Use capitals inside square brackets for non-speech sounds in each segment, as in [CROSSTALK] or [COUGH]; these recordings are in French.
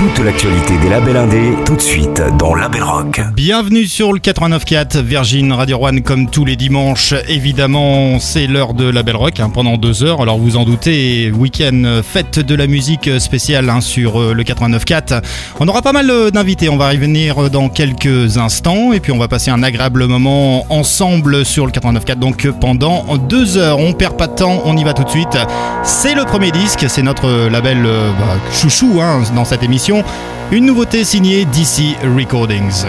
Toute l'actualité des labels indés, tout de suite dans Label Rock. Bienvenue sur le 89.4 Virgin Radio One comme tous les dimanches. Évidemment, c'est l'heure de Label Rock hein, pendant deux heures. Alors vous en doutez, week-end fête de la musique spéciale hein, sur euh, le 89.4. On aura pas mal euh, d'invités. On va y revenir dans quelques instants et puis on va passer un agréable moment ensemble sur le 89.4. Donc pendant deux heures, on perd pas de temps, on y va tout de suite. C'est le premier disque, c'est notre label euh, bah, chouchou hein, dans cette émission. Une nouveauté signée DC Recordings.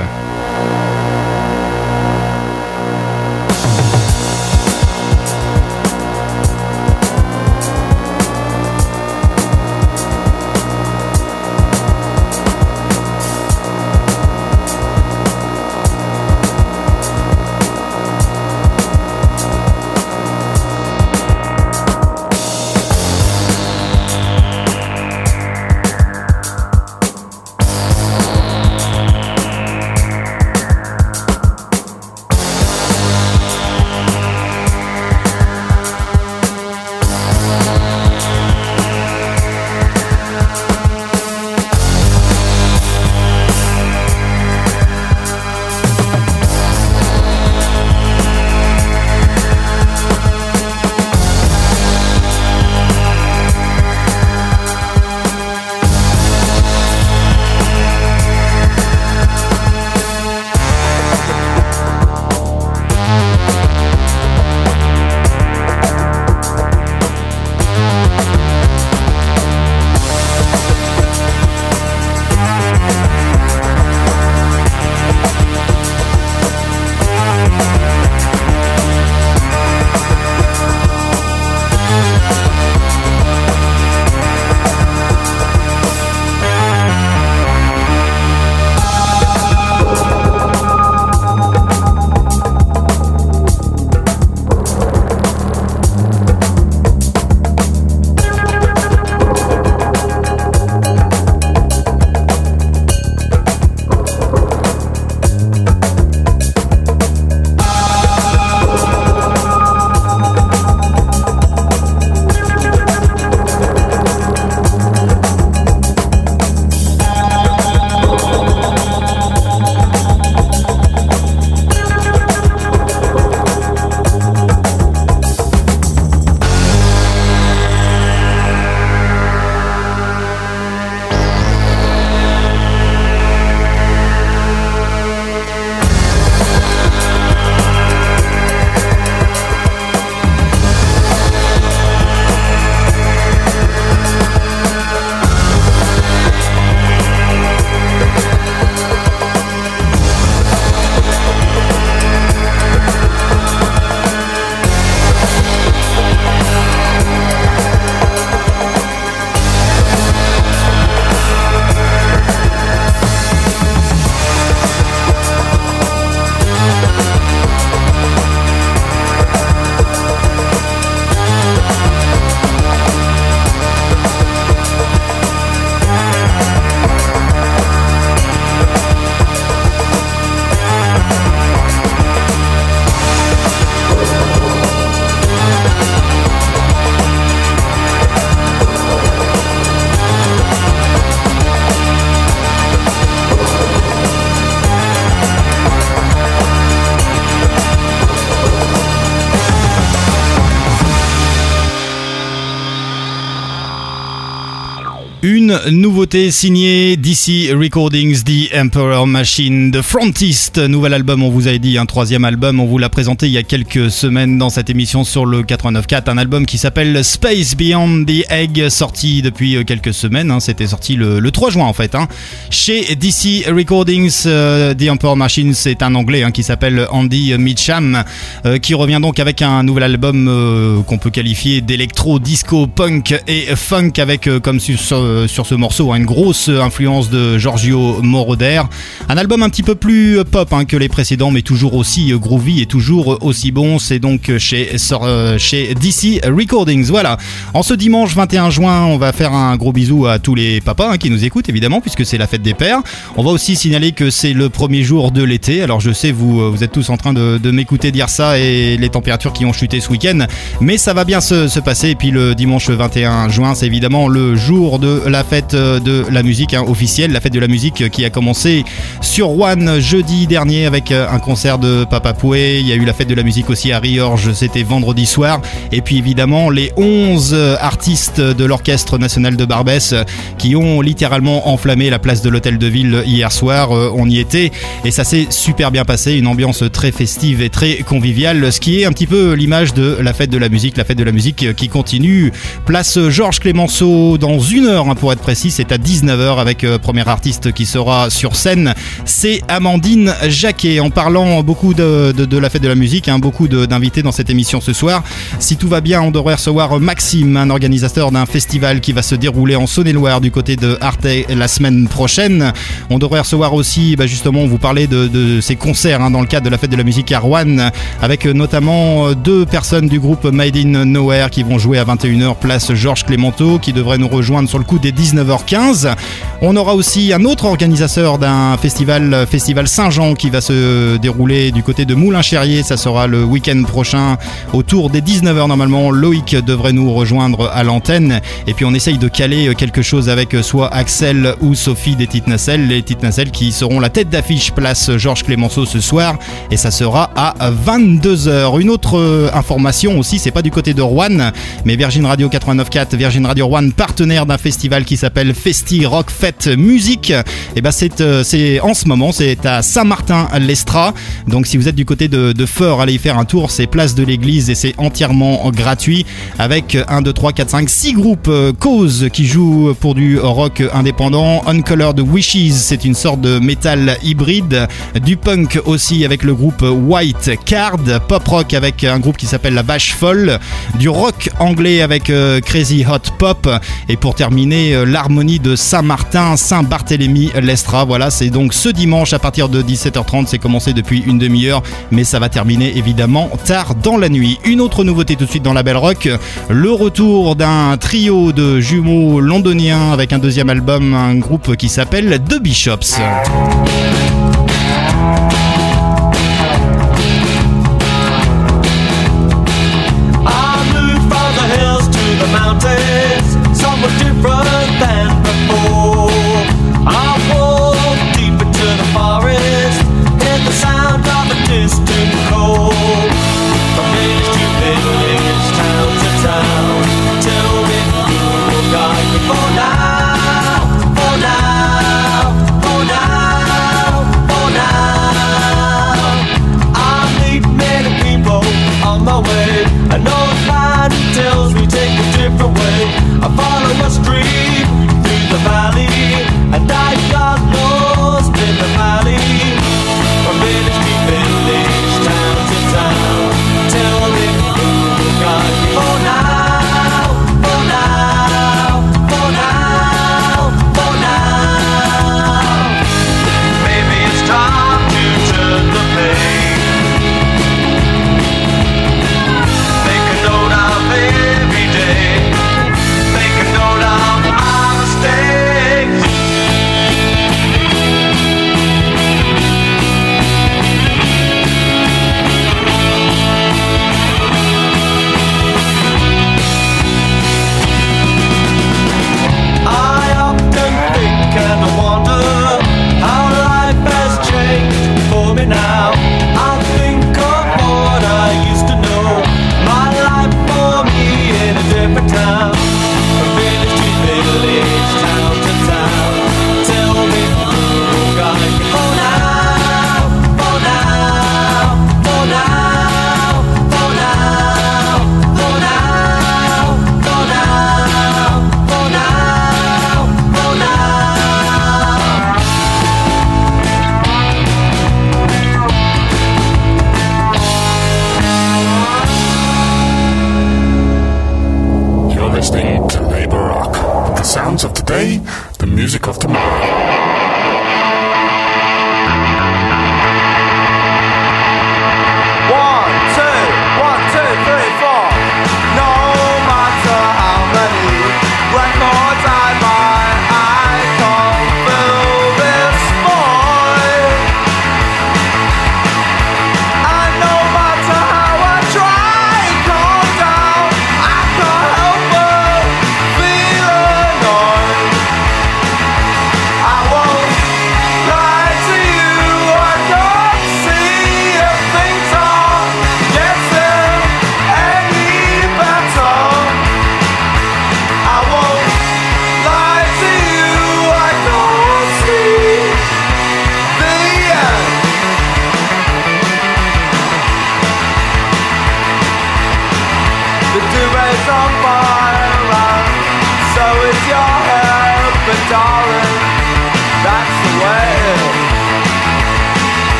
Nouveauté signée DC Recordings, The Emperor Machine, The Frontist, nouvel album, on vous avait dit, un troisième album, on vous l'a présenté il y a quelques semaines dans cette émission sur le 89.4, un album qui s'appelle Space Beyond the Egg, sorti depuis quelques semaines, hein, c'était sorti le, le, 3 juin en fait, hein. chez DC Recordings, euh, The Emperor Machine, c'est un anglais hein, qui s'appelle Andy Mitcham, euh, qui revient donc avec un nouvel album euh, qu'on peut qualifier d'électro, disco, punk et funk avec comme sur ce morceau, hein, une grosse influence de Giorgio Moroder. Un album un petit peu plus pop hein, que les précédents, mais toujours aussi groovy et toujours aussi bon. C'est donc chez, DC Recordings. Voilà. En ce dimanche 21 juin, on va faire un gros bisou à tous les papas hein, qui nous écoutent, évidemment, puisque c'est la fête des pères. On va aussi signaler que c'est le premier jour de l'été. Alors je sais, vous, vous êtes tous en train de, m'écouter dire ça et les températures qui ont chuté ce week-end, mais ça va bien se, passer. Et puis le dimanche 21 juin, c'est évidemment le jour de la fête de la musique hein, officielle, la fête de la musique qui a commencé sur One jeudi dernier avec un concert de Papa Pouet. Il y a eu la fête de la musique aussi à Riorge, c'était vendredi soir. Et puis évidemment les 11 artistes de l'Orchestre National de Barbès qui ont littéralement enflammé la place de l'Hôtel de Ville hier soir. Euh, on y était et ça s'est super bien passé, une ambiance très festive et très conviviale, ce qui est un petit peu l'image de la fête de la musique, la fête de la musique qui continue. Place Georges Clémenceau dans une heure hein, pour être précis, c'est à 19h avec euh, premier artiste qui sera sur scène, c'est Amandine Jacquet. En parlant beaucoup de, la fête de la musique, hein, beaucoup d'invités dans cette émission ce soir. Si tout va bien, on devrait recevoir Maxime, un organisateur d'un festival qui va se dérouler en Saône-et-Loire du côté de Arte la semaine prochaine. On devrait recevoir aussi, bah, justement, vous parler de, ces concerts hein, dans le cadre de la fête de la musique à Rouen, avec notamment deux personnes du groupe Made in Nowhere qui vont jouer à 21h place Georges Clémenteau, qui devrait nous rejoindre sur le coup des 19h15. On aura aussi un autre organisateur d'un festival, Festival Saint-Jean, qui va se dérouler du côté de Moulin-Cherrier. Ça sera le week-end prochain, autour des 19h normalement. Loïc devrait nous rejoindre à l'antenne. Et puis on essaye de caler quelque chose avec soit Axel ou Sophie des Petites Nacelles, les Petites Nacelles qui seront la tête d'affiche place Georges Clémenceau ce soir. Et ça sera à 22h. Une autre information aussi, c'est pas du côté de Rouen, mais Virgin Radio 89.4, Virgin Radio Rouen, partenaire d'un festival qui s'appelle Festi Rock Fête Musique. Et ben c'est euh, c'est en ce moment, c'est à Saint-Martin-l'Estra. Donc si vous êtes du côté de, de Feur, allez y faire un tour, c'est place de l'église et c'est entièrement gratuit avec 1, 2, 3, 4, 5, 6 groupes euh, cause qui jouent pour du rock indépendant. Uncolored Wishes, c'est une sorte de métal hybride. Du punk aussi avec le groupe White Card. Pop rock avec un groupe qui s'appelle La Vache Folle. Du rock anglais avec euh, Crazy Hot Pop. Et pour terminer, l'harmonie de Saint-Martin, Saint-Barthélemy, l'Estra. Voilà, c'est donc ce dimanche à partir de 17h30. C'est commencé depuis une demi-heure, mais ça va terminer évidemment tard dans la nuit. Une autre nouveauté tout de suite dans la Belle Rock, le retour d'un trio de jumeaux londoniens avec un deuxième album, un groupe qui s'appelle The Bishops.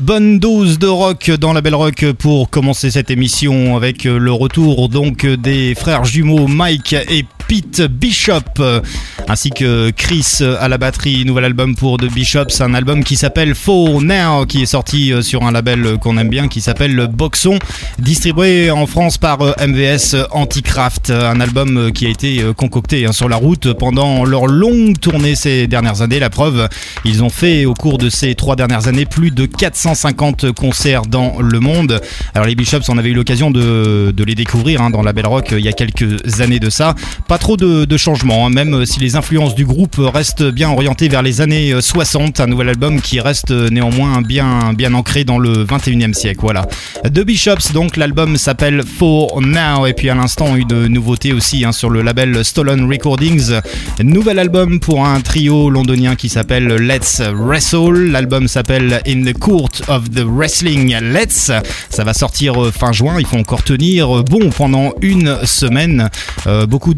Bonne dose de rock dans la belle rock pour commencer cette émission avec le retour donc des frères jumeaux Mike et Pete Bishop ainsi que Chris à la batterie. Nouvel album pour The Bishops, un album qui s'appelle For Now, qui est sorti euh, sur un label qu'on aime bien qui s'appelle Boxon, distribué en France par euh, MVS Anticraft. Un album euh, qui a été concocté hein, sur la route pendant leur longue tournée ces dernières années. La preuve, ils ont fait au cours de ces trois dernières années plus de 450 concerts dans le monde. Alors les Bishops, on avait eu l'occasion de, les découvrir hein, dans la Belle Rock il y a quelques années de ça. Pas trop de, changements, hein, même si les influences du groupe restent bien orientées vers les années 60. Un nouvel album qui reste néanmoins bien, bien ancré dans le 21e siècle. Voilà. The Bishops, donc l'album s'appelle For Now. Et puis à l'instant, une nouveauté aussi hein, sur le label Stolen Recordings. Nouvel album pour un trio londonien qui s'appelle Let's Wrestle. L'album s'appelle In the Court of the Wrestling Let's. Ça va sortir euh, fin juin. Il faut encore tenir bon pendant une semaine. Euh, beaucoup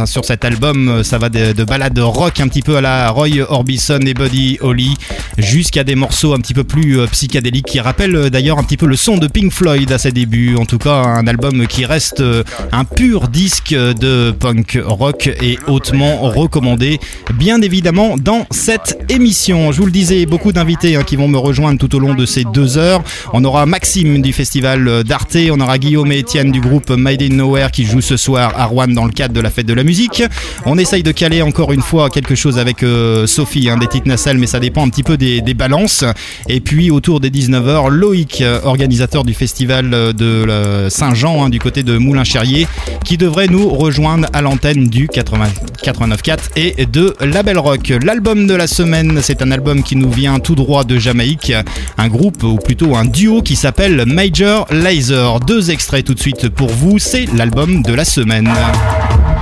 hein, sur cet album. Ça va de, balades rock un petit peu à la Roy Orbison et Buddy Holly, jusqu'à des morceaux un petit peu plus euh, psychédéliques qui rappellent euh, d'ailleurs un petit peu le son de Pink Floyd à ses débuts. En tout cas, un album qui reste euh, un pur disque de punk rock et hautement recommandé, bien évidemment, dans cette émission. Je vous le disais, beaucoup d'invités hein, qui vont me rejoindre tout au long de ces deux heures. On aura Maxime du festival d'Arte, on aura Guillaume et Étienne du groupe Made in Nowhere qui joue ce soir à Rouen dans le cadre de la fête de la musique. On essaye de caler encore une fois quelque chose avec euh, Sophie, hein, des titres nacelles, mais ça dépend un petit peu des, balances. Et puis autour des 19h, Loïc, euh, organisateur du festival euh, de Saint-Jean, hein, du côté de Moulin-Cherrier, qui devrait nous rejoindre à l'antenne du 89.4 et de Label Rock. L'album de la semaine, c'est un album qui nous vient tout droit de Jamaïque, un groupe ou plutôt un duo qui s'appelle Major Laser. Deux extraits tout de suite pour vous, c'est l'album de la semaine.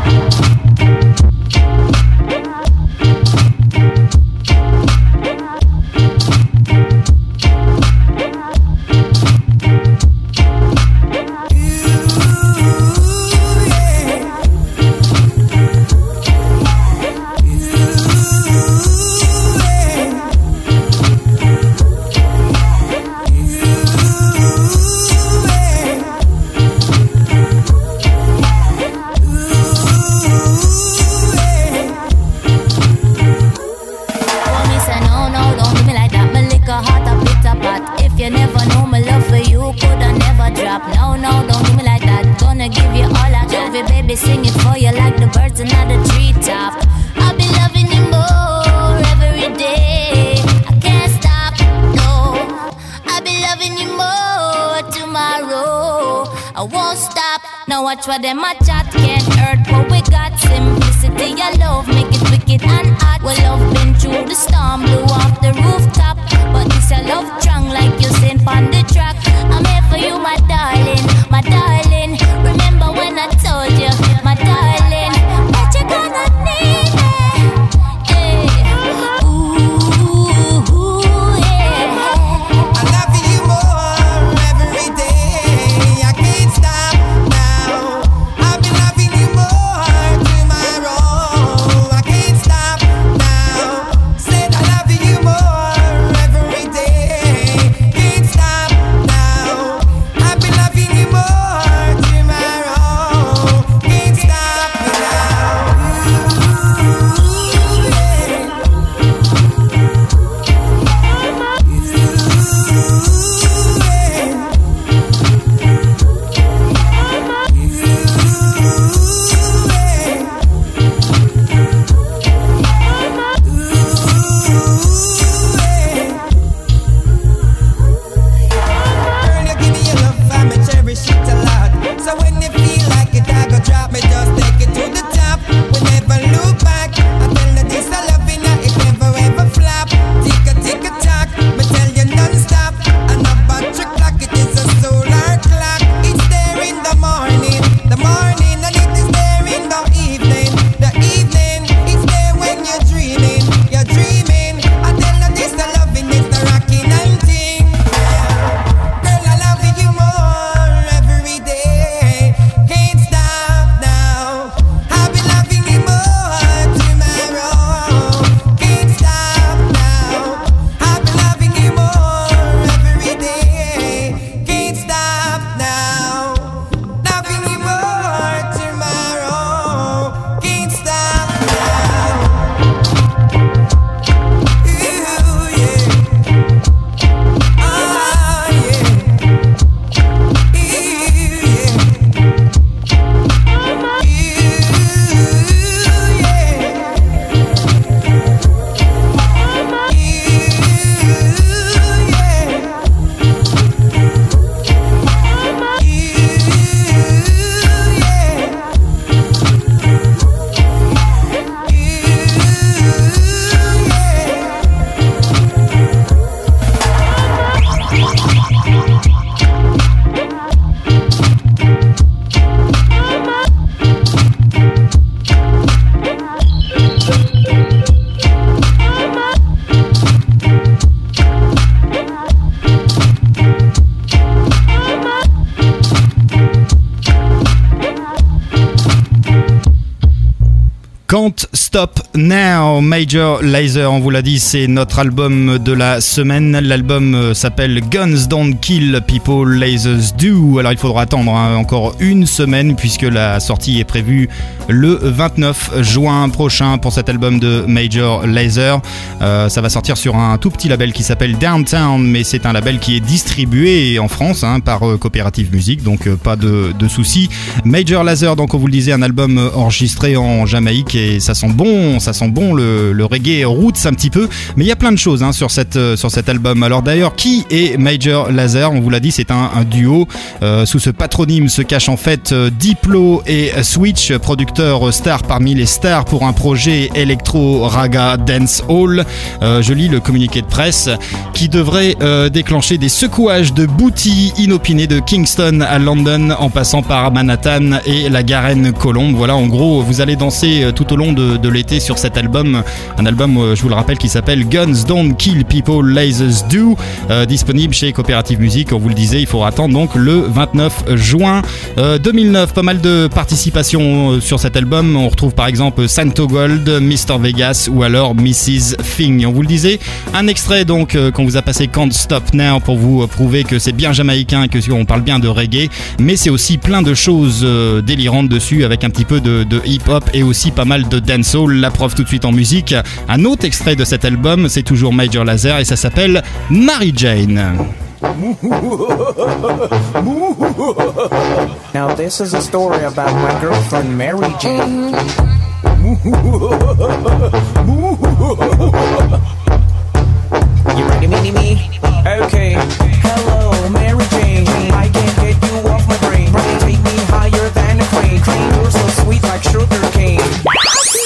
Thank you. Stop Now, Major Laser, on vous l'a dit, c'est notre album de la semaine. L'album euh, s'appelle Guns Don't Kill People, Lasers Do. Alors il faudra attendre hein, encore une semaine puisque la sortie est prévue le 29 juin prochain pour cet album de Major Laser. Euh, ça va sortir sur un tout petit label qui s'appelle Downtown, mais c'est un label qui est distribué en France hein, par euh, Coopérative Musique, donc pas de, de soucis. Major Laser, donc on vous le disait, un album enregistré en Jamaïque et ça sent bon, ça sent bon le, reggae roots un petit peu. Mais il y a plein de choses hein, euh, sur cet album. Alors d'ailleurs, qui est Major Laser On vous l'a dit, c'est un, duo. Euh, sous ce patronyme se cache en fait euh, Diplo et Switch, producteur star parmi les stars pour un projet Electro Raga Dance Hall. Je lis le communiqué de presse qui devrait déclencher des secouages de booty inopinés de Kingston à London en passant par Manhattan et la Garenne Colombe. Voilà, en gros, vous allez danser tout au long de l'été sur cet album. Un album, euh, je vous le rappelle, qui s'appelle Guns Don't Kill People, Lasers Do, euh, disponible chez Coopérative Musique. On vous le disait, il faudra attendre donc le 29 juin euh, 2009. Pas mal de participation euh, sur cet album. On retrouve par exemple Santo Gold, Mr. Vegas ou alors Mrs. Thing. On vous le disait, un extrait donc euh, qu'on vous a passé Can't Stop Now pour vous euh, prouver que c'est bien jamaïcain, que on parle bien de reggae, mais c'est aussi plein de choses euh, délirantes dessus avec un petit peu de, de hip-hop et aussi pas mal de La preuve tout de suite en musique. Un autre extrait de cet album, c'est toujours Major Laser et ça s'appelle Mary Jane. Now this is a story about my girlfriend Mary Jane. You ready, me, me? Okay. Hello, Mary Jane. I can't get you off my brain. Take me higher than a. Crane, you're so sweet like sugar cane.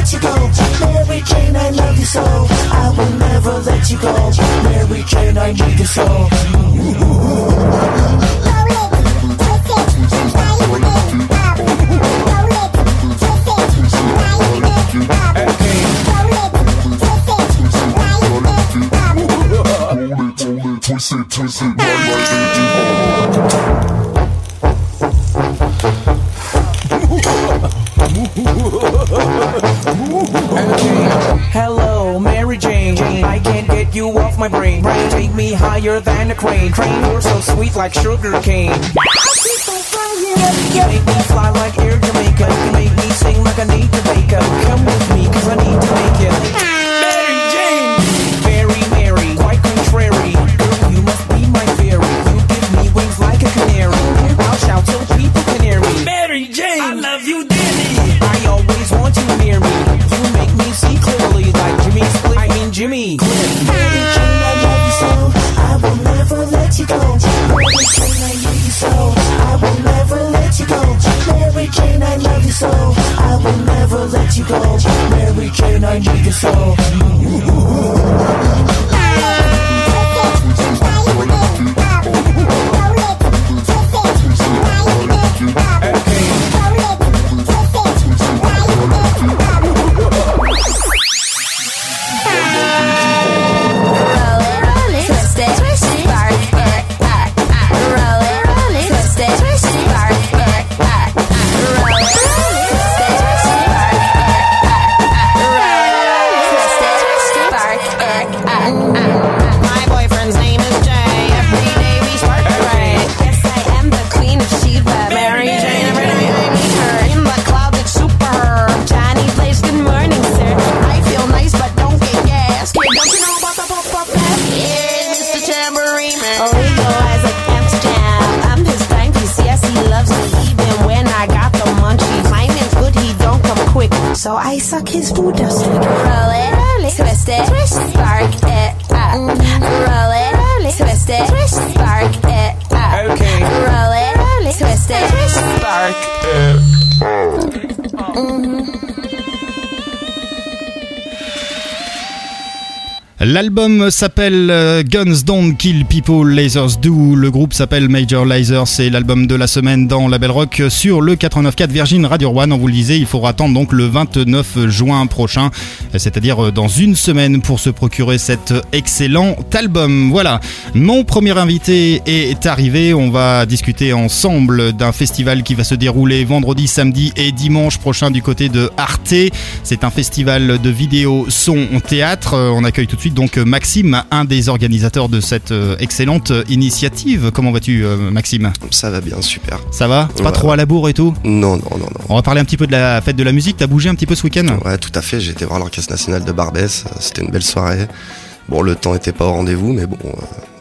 let you go. Mary Jane, I need you so. I will never let you go. Mary Jane, I love you so. I will never let you go. Mary Jane, I need you so. Twist it, twist it, right, right, Hello, Mary Jane. I can't get you off my brain. Take me higher than a crane. Crane, you're so sweet like sugar cane. You make me fly like air Jamaica. You make me sing like I need to wake up. Come with me, cause I need to make you. Want you near me. You make me see clearly like Jimmy Split. I mean Jimmy. Mary Jane, I love you so. I will never let you go. Mary Jane, I need you so. I will never let you go. Mary Jane, I love you so. I will never let you go. Mary Jane, I need you so. Kids Ball Dust. L'album s'appelle euh, Guns Don't Kill People, Lasers Do. Le groupe s'appelle Major Laser. C'est l'album de la semaine dans la Belle Rock sur le 89.4 Virgin Radio One. On vous le disait, il faudra attendre donc le 29 juin prochain, c'est-à-dire euh, dans une semaine pour se procurer cet excellent album. Voilà. Mon premier invité est arrivé. On va discuter ensemble d'un festival qui va se dérouler vendredi, samedi et dimanche prochain du côté de Arte. C'est un festival de vidéo, son, théâtre. Euh, On accueille tout de suite donc euh, Maxime, un des organisateurs de cette euh, excellente initiative. Comment vas-tu, euh, Maxime? Ça va bien, super. Ça va? Pas Ouais. trop à la bourre et tout? Non, non, non, non. On va parler un petit peu de la fête de la musique. T'as bougé un petit peu ce week-end? Ouais, tout à fait. J'ai été voir l'Orchestre National de Barbès. C'était une belle soirée. Bon, le temps était pas au rendez-vous, mais bon, euh,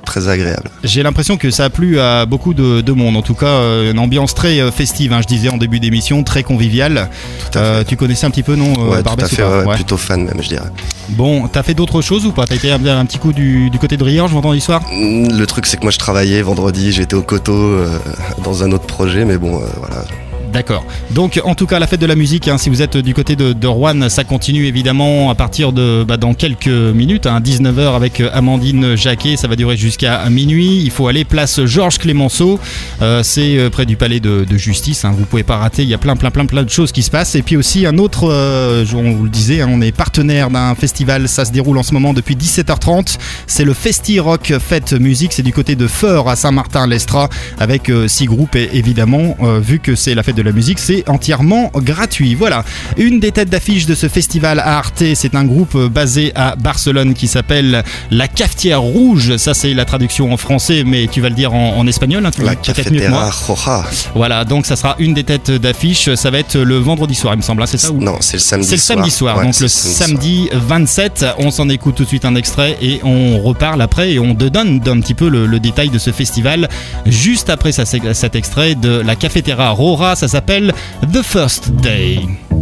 très agréable. J'ai l'impression que ça a plu à beaucoup de, de monde. En tout cas, euh, une ambiance très euh, festive, hein, je disais en début d'émission, très conviviale. Euh, tu connaissais un petit peu, non ouais, tout à fait. pas ouais, Ouais. Plutôt fan même, je dirais. Bon, t'as fait d'autres choses ou pas? T'as été un, un petit coup du, du côté de je m'entends l'histoire Mm, Le truc, c'est que moi, je travaillais vendredi. J'étais au coteau euh, dans un autre projet, mais bon, euh, voilà. D'accord. Donc, en tout cas, la fête de la musique, hein, si vous êtes du côté de, de Rouen, ça continue évidemment à partir de bah, dans quelques minutes, à 19h avec euh, Amandine Jacquet. Ça va durer jusqu'à minuit. Il faut aller place Georges Clémenceau. Euh, c'est euh, près du palais de, de justice. Hein. Vous pouvez pas rater. Il y a plein, plein, plein, plein de choses qui se passent. Et puis aussi un autre, on vous le disait, hein, on est partenaire d'un festival. Ça se déroule en ce moment depuis 17h30. C'est le Festi Rock Fête Musique. C'est du côté de Feur à Saint-Martin-l'Estra avec six groupes. Et évidemment, vu que c'est la fête de la musique, c'est entièrement gratuit. Voilà. Une des têtes d'affiche de ce festival à Arte, c'est un groupe basé à Barcelone qui s'appelle La Cafetière Rouge. Ça, c'est la traduction en français, mais tu vas le dire en, en espagnol. hein, tu La cafetera roja. Voilà, donc ça sera une des têtes d'affiche. Ça va être le vendredi soir, il me semble. hein, C'est ça ou Non, c'est le samedi c'est le samedi soir, Ouais, donc le samedi soir. samedi 27. On s'en écoute tout de suite un extrait et on reparle après et on te donne un petit peu le, le détail de ce festival juste après ça, cet extrait de la Cafetera Rora. Ça s'appelle The First Day.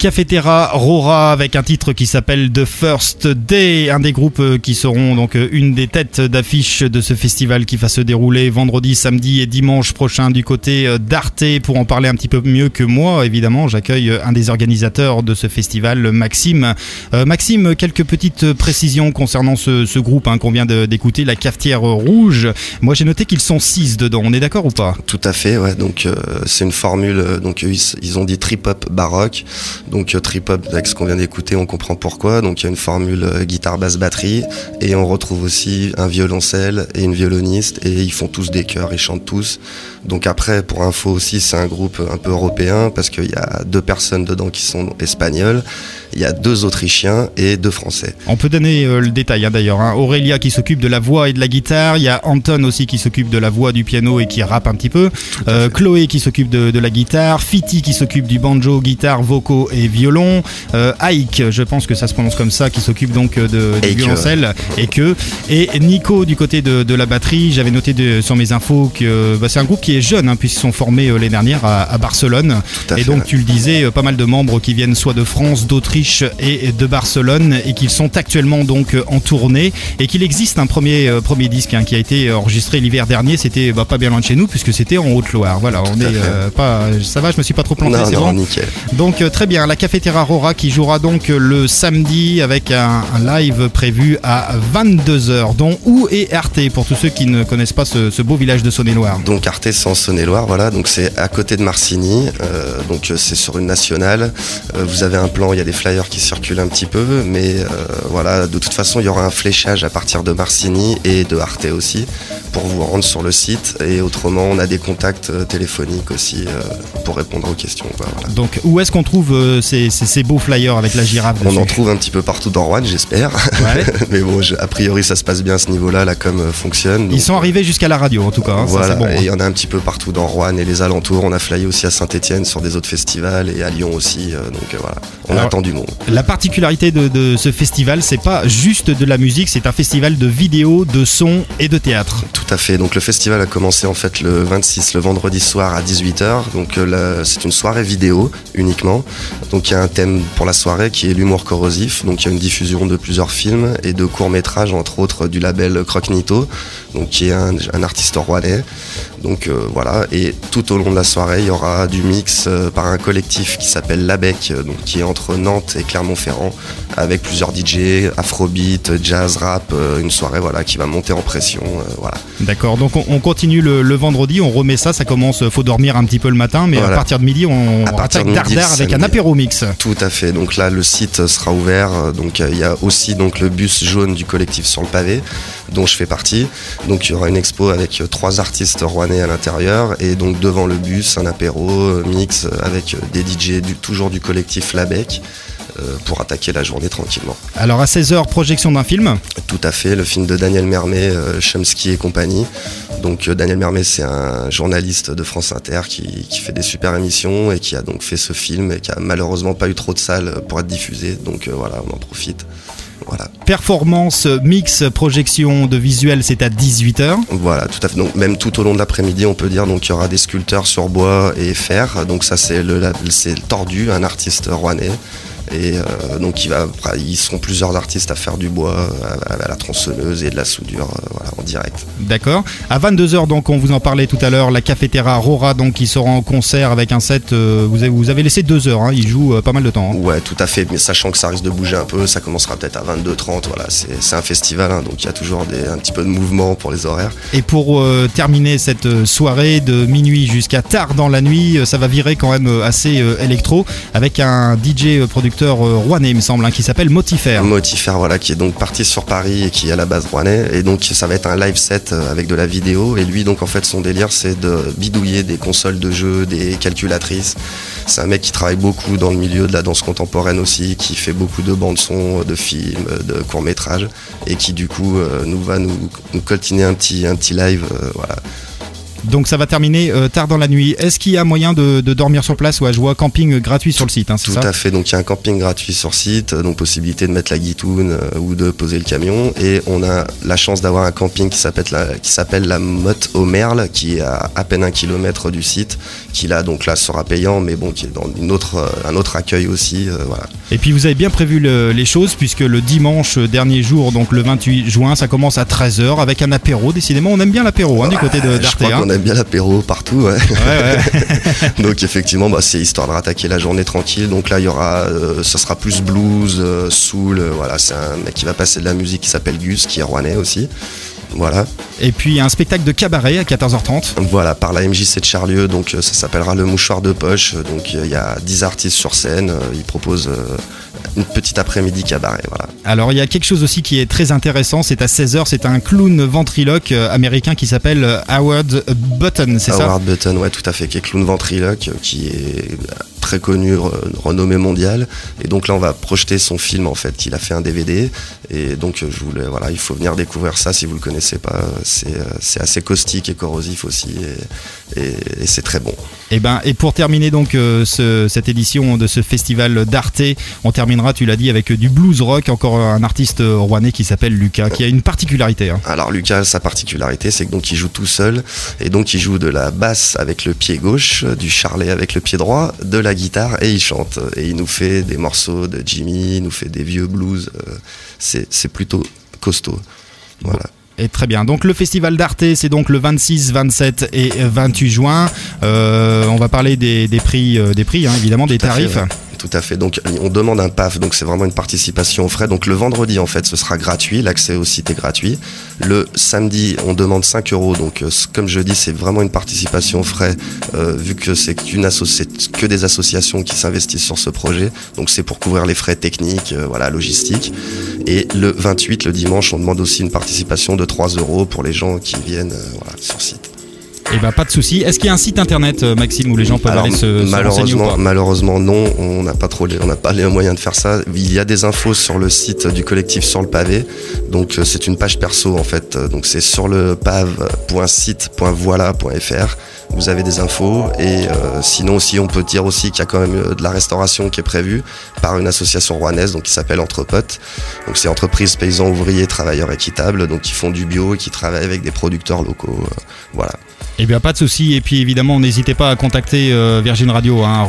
Cafetera Rora avec un titre qui s'appelle The First Day, un des groupes euh, qui seront donc euh, une des têtes d'affiche de ce festival qui va se dérouler vendredi, samedi et dimanche prochain du côté euh, d'Arte. Pour en parler un petit peu mieux que moi, évidemment, j'accueille un des organisateurs de ce festival, Maxime. Maxime, quelques petites précisions concernant ce, groupe hein, qu'on vient d'écouter, la Cafetière Rouge. Moi, j'ai noté qu'ils sont six dedans. On est d'accord ou pas? Tout à fait, ouais. Donc c'est une formule. Donc ils, ils ont dit trip hop baroque. Donc euh, trip hop avec ce qu'on vient d'écouter, on comprend pourquoi. Donc il y a une formule euh, guitare basse batterie et on retrouve aussi un violoncelle et une violoniste et ils font tous des chœurs, ils chantent tous. Donc après, pour info aussi, c'est un groupe un peu européen parce qu'il y a deux personnes dedans qui sont espagnoles Il y a deux Autrichiens et deux Français. On peut donner euh, le détail hein, d'ailleurs. hein. Aurélia qui s'occupe de la voix et de la guitare. Il y a Anton aussi qui s'occupe de la voix, du piano et qui rappe un petit peu. Euh, Chloé qui s'occupe de, de la guitare. Fiti qui s'occupe du banjo, guitare, vocaux et violon. Euh, Ike, je pense que ça se prononce comme ça, qui s'occupe donc de, du violoncelle et que. Et Nico du côté de, de la batterie. J'avais noté sur mes infos que bah, c'est un groupe qui est jeune hein, puisqu'ils sont formés l'année dernière à, à Barcelone. Et donc tu le disais, pas mal de membres qui viennent soit de France, d'Autriche et de Barcelone et qui sont actuellement donc euh, en tournée et qu'il existe un premier euh, premier disque hein, qui a été enregistré l'hiver dernier. C'était bah, pas bien loin de chez nous puisque c'était en Haute-Loire. Voilà, on est euh, pas. Ça va, je me suis pas trop planté. non, c'est non, bon nickel. donc très bien, la Cafetera Rora qui jouera donc le samedi avec un, un live prévu à 22h, dont où est Arte pour tous ceux qui ne connaissent pas ce, ce beau village de Saône-et-Loire. Donc Arte en Saône-et-Loire, voilà, donc c'est à côté de Marcigny, euh, donc c'est sur une nationale. Vous avez un plan, il y a des flyers qui circulent un petit peu, mais euh, voilà, de toute façon il y aura un fléchage à partir de Marcigny et de Arte aussi pour vous rendre sur le site. Et autrement, on a des contacts euh, téléphoniques aussi euh, pour répondre aux questions. quoi, voilà. Donc où est-ce qu'on trouve euh, ces, ces- ces beaux flyers avec la girafe On en trouve un petit peu partout dans Rouen, j'espère. Ouais. [LAUGHS] mais bon, je- a priori ça se passe bien à ce niveau-là, la com fonctionne. Ils sont arrivés jusqu'à la radio en tout cas, hein, Voilà, bon. et il hein. y en a un petit peu partout dans Rouen et les alentours. On a flyé aussi à Saint-Etienne sur des autres festivals et à Lyon aussi. donc voilà, on Alors- attend du monde. La particularité de, ce festival, c'est pas juste de la musique, c'est un festival de vidéo, de son et de théâtre. Tout à fait. Donc le festival a commencé en fait le 26, le vendredi soir à 18h. Donc euh, c'est une soirée vidéo uniquement. Donc il y a un thème pour la soirée qui est l'humour corrosif. Donc il y a une diffusion de plusieurs films et de courts métrages, entre autres du label Croque-Nito, donc qui est un, un artiste rouennais. Donc euh, voilà. Et tout au long de la soirée, il y aura du mix euh, par un collectif qui s'appelle Labec, euh, donc qui est entre Nantes et Clermont-Ferrand, avec plusieurs DJ, Afrobeat, jazz, rap. une soirée voilà qui va monter en pression. voilà. D'accord, donc on, on continue le, le vendredi, on remet ça, ça commence, faut dormir un petit peu le matin, mais à partir de midi, on À partir attaque Dardar avec un apéro mix. Tout à fait. Donc là, le site sera ouvert. Donc il y a aussi donc le bus jaune du collectif sur le pavé, dont je fais partie. Donc il y aura une expo avec euh, trois artistes rouennais à l'intérieur et donc devant le bus un apéro euh, mix euh, avec des DJ du, toujours du collectif Labec pour attaquer la journée tranquillement. Alors à 16h, projection d'un film? Tout à fait, le film de Daniel Mermet, Chomsky et compagnie. Donc Daniel Mermet, c'est un journaliste de France Inter qui, qui fait des super émissions et qui a donc fait ce film et qui a malheureusement pas eu trop de salles pour être diffusé. Donc voilà, on en profite. Voilà, Performance, mix, projection de visuel, c'est à 18h. voilà, tout à fait. Donc même tout au long de l'après-midi, on peut dire donc il y aura des sculpteurs sur bois et fer. Donc ça c'est le c'est Tordu, un artiste rouennais. Et euh, donc il va, ils seront plusieurs artistes à faire du bois, à, à la tronçonneuse et de la soudure, euh, voilà, en direct. D'accord. À 22h, donc, on vous en parlait tout à l'heure, la Cafetera Rora, donc, qui sera en concert avec un set. euh, vous, avez, vous avez laissé deux heures, hein, il joue pas mal de temps. hein. Ouais, tout à fait, mais sachant que ça risque de bouger un peu, ça commencera peut-être à 22h30, voilà, c'est un festival, hein, donc il y a toujours des, un petit peu de mouvement pour les horaires. Et pour terminer cette soirée de minuit jusqu'à tard dans la nuit, ça va virer quand même assez électro avec un DJ euh, producteur euh, rouennais, il me semble, hein, qui s'appelle Motifer. Motifer, voilà, qui est donc parti sur Paris et qui est à la base rouennais, et donc ça va être un live set euh, avec de la vidéo, et lui, donc en fait, son délire, c'est de bidouiller des consoles de jeux, des calculatrices. C'est un mec qui travaille beaucoup dans le milieu de la danse contemporaine aussi, qui fait beaucoup de bandes son, de films, de courts métrages, et qui du coup euh, nous va nous, coltiner un petit, live. Donc ça va terminer euh, tard dans la nuit. Est-ce qu'il y a moyen de, de dormir sur place Ouais, je vois camping gratuit sur le site, hein, Tout ça à fait, donc il y a un camping gratuit sur site, donc possibilité de mettre la guitoune euh, ou de poser le camion. Et on a la chance d'avoir un camping qui s'appelle la, qui s'appelle la Motte au Merle, qui est à à peine un kilomètre du site, qui là donc là sera payant, mais bon qui est dans une autre, euh, un autre accueil aussi, euh, voilà. Et puis vous avez bien prévu le- les choses puisque le dimanche euh, dernier jour, donc le 28 juin, ça commence à 13h avec un apéro. Décidément, on aime bien l'apéro hein, du côté de Euh, d'Arte. Aime bien l'apéro partout, ouais. Ouais, ouais. [LAUGHS] donc effectivement, bah, c'est histoire de rattaquer la journée tranquille. Donc là, il y aura, euh, ça sera plus blues, euh, soul. euh, voilà, c'est un mec qui va passer de la musique qui s'appelle Gus, qui est rouennais aussi. Voilà. Et puis un spectacle de cabaret à 14h30. Voilà, par la MJC de Charlieu, donc euh, ça s'appellera le mouchoir de poche. Donc il y a 10 artistes sur scène, ils proposent une petite après-midi cabaret, voilà. Alors il y a quelque chose aussi qui est très intéressant, c'est à 16h, c'est un clown ventriloque euh, américain qui s'appelle euh, Howard Button, c'est ça? Howard Button, ouais, tout à fait, qui est clown ventriloque, euh, qui est très connu, re- renommé mondial. Et donc là, on va projeter son film en fait. Il a fait un DVD. Et donc, euh, je voulais, voilà, il faut venir découvrir ça si vous le connaissez pas. C'est euh, assez caustique et corrosif aussi. Et, et- et c'est très bon. Et ben et pour terminer donc euh, ce- cette édition de ce festival d'Arte, on terminera, tu l'as dit, avec du blues rock, encore un artiste rouennais qui s'appelle Lucas, qui a une particularité. hein. Alors Lucas, sa particularité, c'est que donc il joue tout seul et donc il joue de la basse avec le pied gauche, du charlet avec le pied droit, de la guitare et il chante et il nous fait des morceaux de Jimmy, il nous fait des vieux blues. euh, c'est plutôt costaud. Voilà. Et très bien. Donc le festival d'Arte, c'est donc le 26, 27 et 28 juin. Euh, on va parler des, des prix, euh, des prix hein, évidemment, des fait, tarifs. ouais. Tout à fait. Donc, on demande un PAF, donc c'est vraiment une participation aux frais. Donc, le vendredi, en fait, ce sera gratuit. L'accès au site est gratuit. Le samedi, on demande 5 euros. Donc, euh, comme je dis, c'est vraiment une participation aux frais, euh, vu que c'est que des associations qui s'investissent sur ce projet. Donc, c'est pour couvrir les frais techniques, euh, voilà, logistiques. Et le 28, le dimanche, on demande aussi une participation de 3 euros pour les gens qui viennent, euh, voilà, sur site. Et ben pas de souci. Est-ce qu'il y a un site internet, euh, Maxime, où les gens peuvent Alors, aller se, se ou malheureusement, pas? malheureusement non, on n'a pas trop, les, on n'a pas les moyens de faire ça. Il y a des infos sur le site du collectif sur le pavé, donc euh, c'est une page perso en fait. Euh, Donc c'est sur le pave.site.voila.fr. Vous avez des infos et euh, sinon aussi on peut dire aussi qu'il y a quand même de la restauration qui est prévue par une association rouennaise donc qui s'appelle Entrepote. Donc c'est entreprise paysans ouvriers travailleurs équitables donc qui font du bio et qui travaillent avec des producteurs locaux. euh, voilà. Eh bien, pas de souci. Et puis, évidemment, n'hésitez pas à contacter euh, Virgin Radio, hein.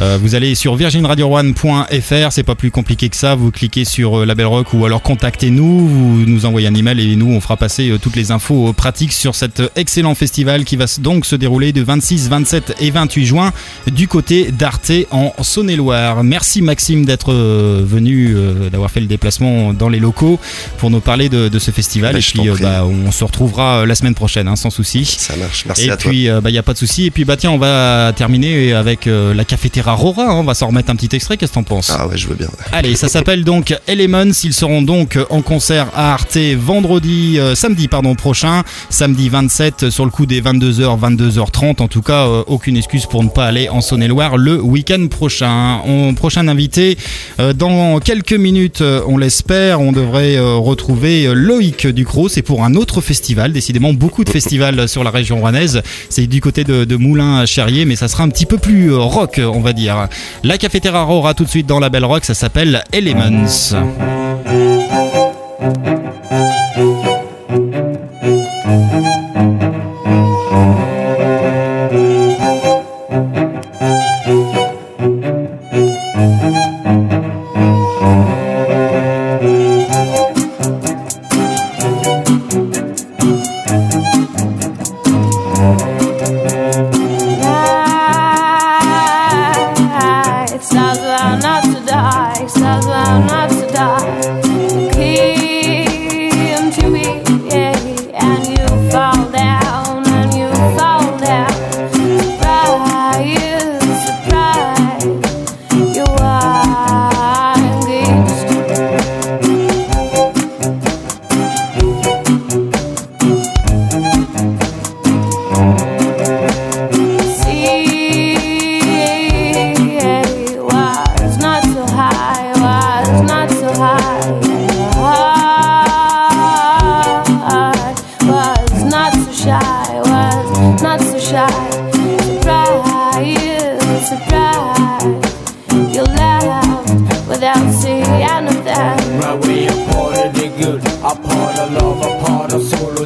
Euh, vous allez sur virginradioroanne.fr. C'est pas plus compliqué que ça. Vous cliquez sur euh, Label Rock ou alors contactez-nous. Vous nous envoyez un email et nous, on fera passer toutes les infos pratiques sur cet excellent festival qui va donc se dérouler de 26, 27 et 28 juin du côté d'Arte en Saône-et-Loire. Merci, Maxime, d'être venu, d'avoir fait le déplacement dans les locaux pour nous parler de, de ce festival. Mais et puis, bah, on se retrouvera la semaine prochaine, hein, sans souci. Ça marche. Merci et à toi. puis, il n'y a pas de souci. Et puis, bah tiens, on va terminer avec euh, la cafetière Aurora. hein. On va s'en remettre un petit extrait. Qu'est-ce que t'en penses? Ah ouais, je veux bien. Allez, ça s'appelle donc Elements. Ils seront donc en concert à Arte vendredi, euh, samedi pardon prochain, samedi 27 sur le coup des 22h, 22h30. En tout cas, euh, aucune excuse pour ne pas aller en Saône-et-Loire le week-end prochain. On, prochain invité euh, dans quelques minutes, euh, on l'espère, on devrait euh, retrouver euh, Loïc Ducrot. C'est pour un autre festival. Décidément, beaucoup de festivals sur la région rouennaise. C'est du côté de, de Moulins à Cherrier, mais ça sera un petit peu plus euh, rock, on va dire. La cafetière Aurora tout de suite dans la Belle Rock, ça s'appelle Elements.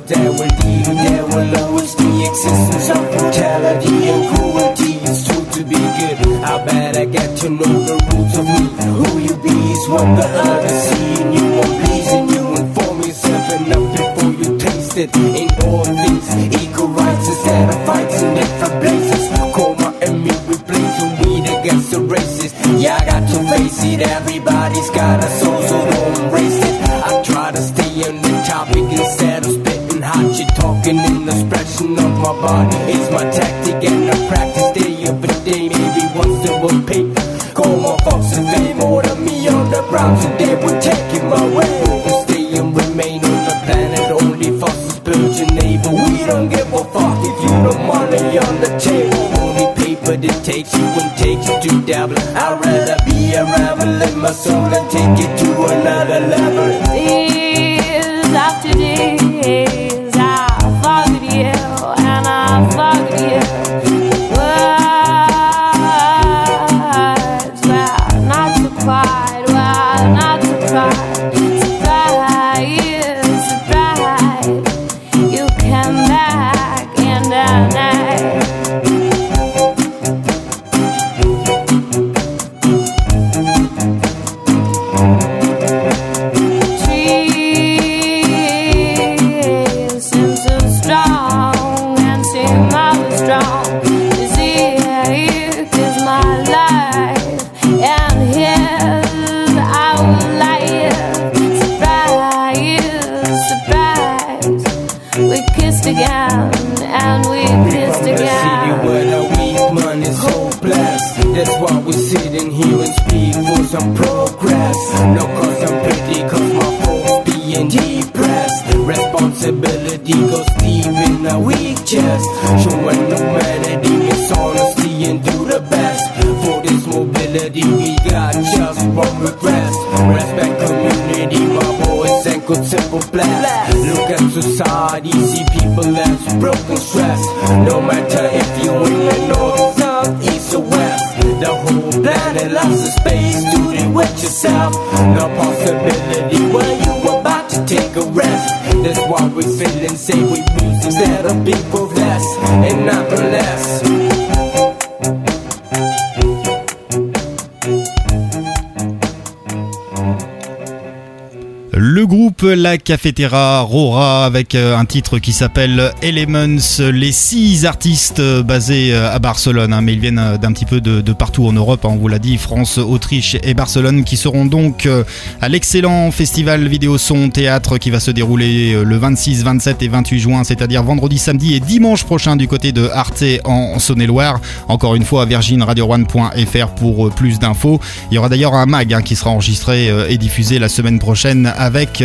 There will be, there will always be existence of brutality and cruelty. It's true to be good. I bet I get to know the roots of me. Who you be is what the others see in you. I'm pleasing you. Inform yourself enough before you taste it. In all things, equal rights instead of fights in different places. Coma and me replacing weed against the racist. Yeah, I got to face it. Everybody's got a soul, It's my tactic and I practice day after day. Maybe once it will pay. Call my folks and they order me on the ground, so they will take it my way. We'll stay and remain on the planet only for spiritual neighbor. We don't give a fuck if you don't money on the table. Only paper that takes you and takes you to dabble. I'd rather be a rebel in my soul and take it to Cafetera Rora avec euh, un titre qui s'appelle Elements. Les six artistes euh, basés euh, à Barcelone, hein, mais ils viennent d'un petit peu de, partout en Europe, hein, on vous l'a dit, France, Autriche et Barcelone, qui seront donc à l'excellent festival vidéo son théâtre qui va se dérouler le 26, 27 et 28 juin, c'est-à-dire vendredi, samedi et dimanche prochain du côté de Arte en Saône-et-Loire. Encore une fois, virginradio1.fr pour plus d'infos. Il y aura d'ailleurs un mag hein, qui sera enregistré et diffusé la semaine prochaine avec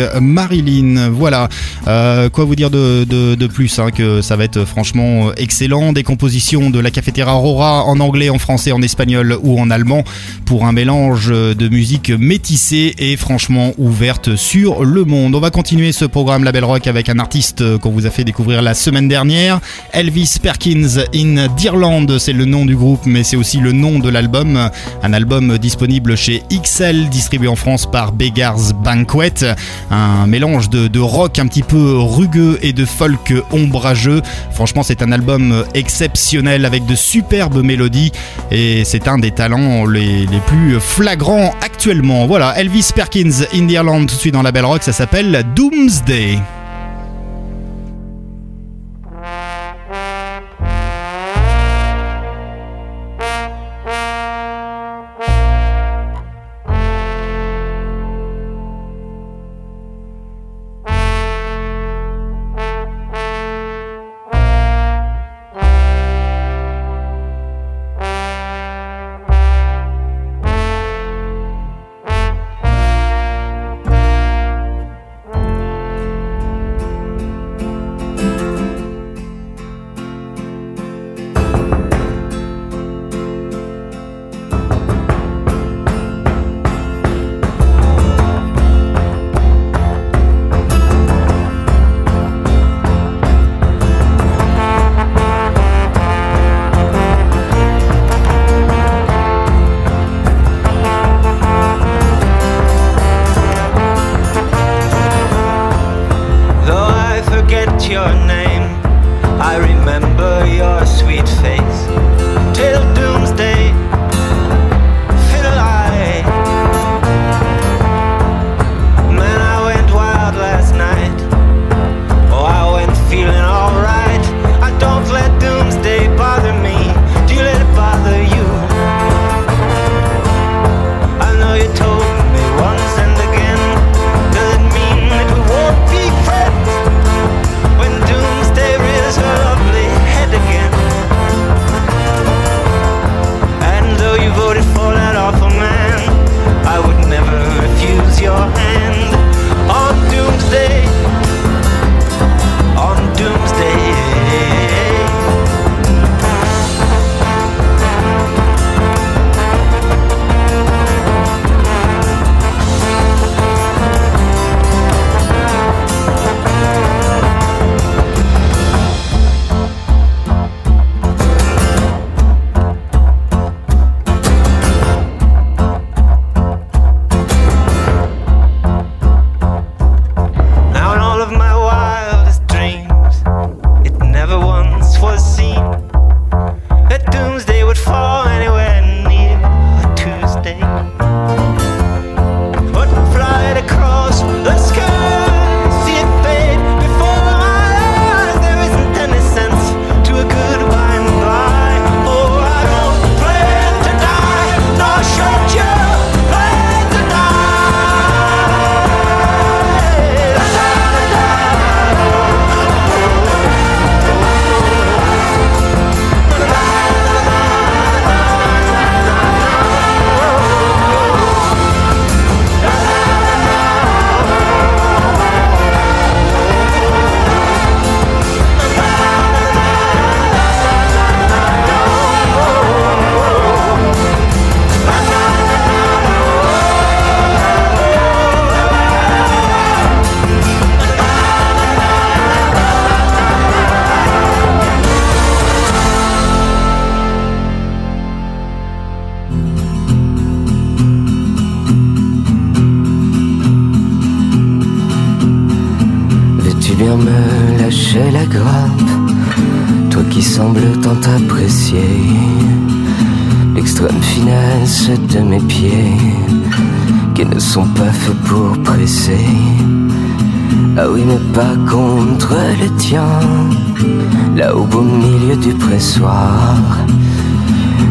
Voilà. Euh, quoi vous dire de, plus hein, que ça va être franchement euh, excellent. Des compositions de la cafetière Aurora en anglais, en français, en espagnol ou en allemand pour un mélange de musique métissée et franchement ouverte sur le monde. On va continuer ce programme Label Rock avec un artiste qu'on vous a fait découvrir la semaine dernière. Elvis Perkins in Deerland, c'est le nom du groupe, mais c'est aussi le nom de l'album. Un album disponible chez XL, distribué en France par Beggars Banquet. Un mélange de, rock un petit peu rugueux et de folk ombrageux. Franchement, c'est un album exceptionnel avec de superbes mélodies et c'est un des talents les, plus flagrants actuellement. Voilà, Elvis Perkins in Deerland, tout de suite dans la belle rock, ça s'appelle Doomsday.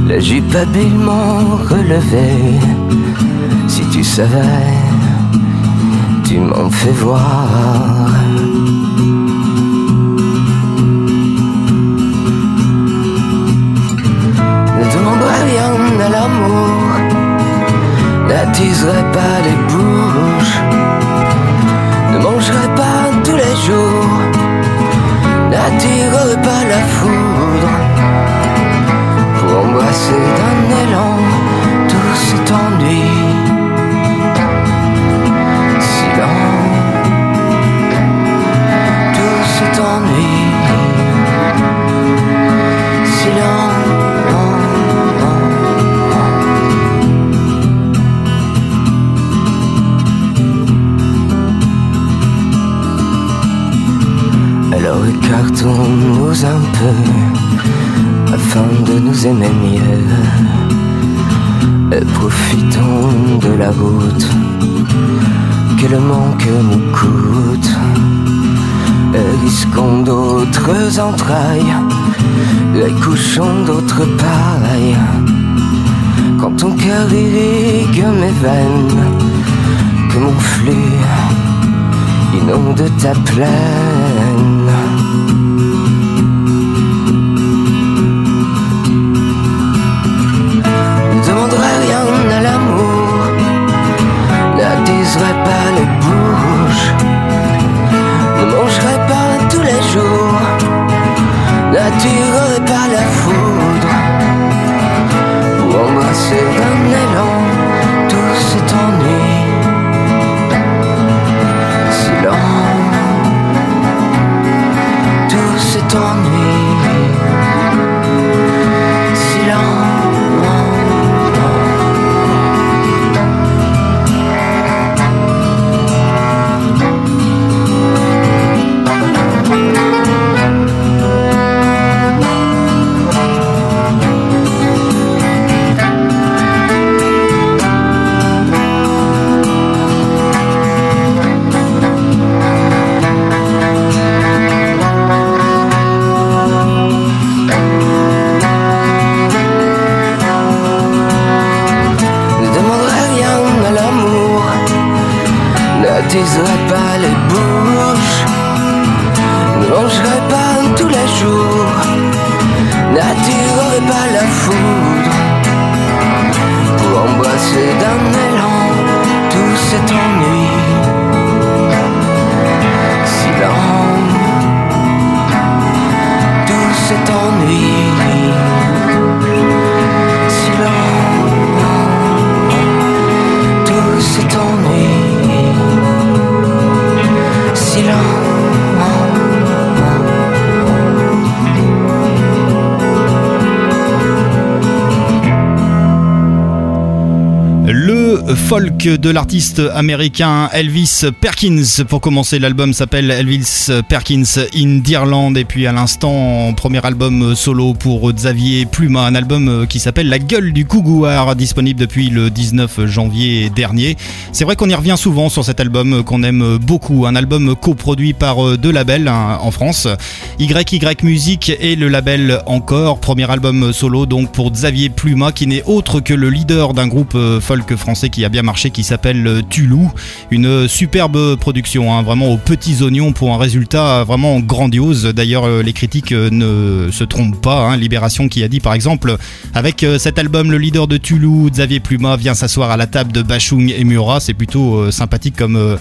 La jupe habilement relevée. Si tu savais, tu m'en fais voir. Ne demande rien à l'amour, n'attiserai pas les bouches, ne mangerai pas tous les jours, n'attirerai embrasser d'un élan tout ennui. Silence, tout ennui. Alors écartons-nous un peu de nous aimer mieux. Et profitons de la route que le manque nous coûte. Et risquons d'autres entrailles, et couchons d'autres pareilles. Quand ton cœur irrigue mes veines, que mon flux inonde ta plaine. N'attirerai folk de l'artiste américain Elvis Perkins. Pour commencer, l'album s'appelle Elvis Perkins in Deerland. Et puis à l'instant, premier album solo pour Xavier Pluma, un album qui s'appelle La gueule du Cougouard, disponible depuis le 19 janvier dernier. C'est vrai qu'on y revient souvent sur cet album qu'on aime beaucoup. Un album coproduit par deux labels hein, en France, YY Music et le label Encore. Premier album solo donc pour Xavier Pluma, qui n'est autre que le leader d'un groupe folk français qui a bien marché, qui s'appelle euh, Tulou. Une superbe production, hein, vraiment aux petits oignons pour un résultat vraiment grandiose. D'ailleurs, euh, les critiques euh, ne se trompent pas. hein. Libération qui a dit par exemple, avec euh, cet album, le leader de Tulou, Xavier Pluma, vient s'asseoir à la table de Bachung et Murat. C'est plutôt euh, sympathique comme, euh,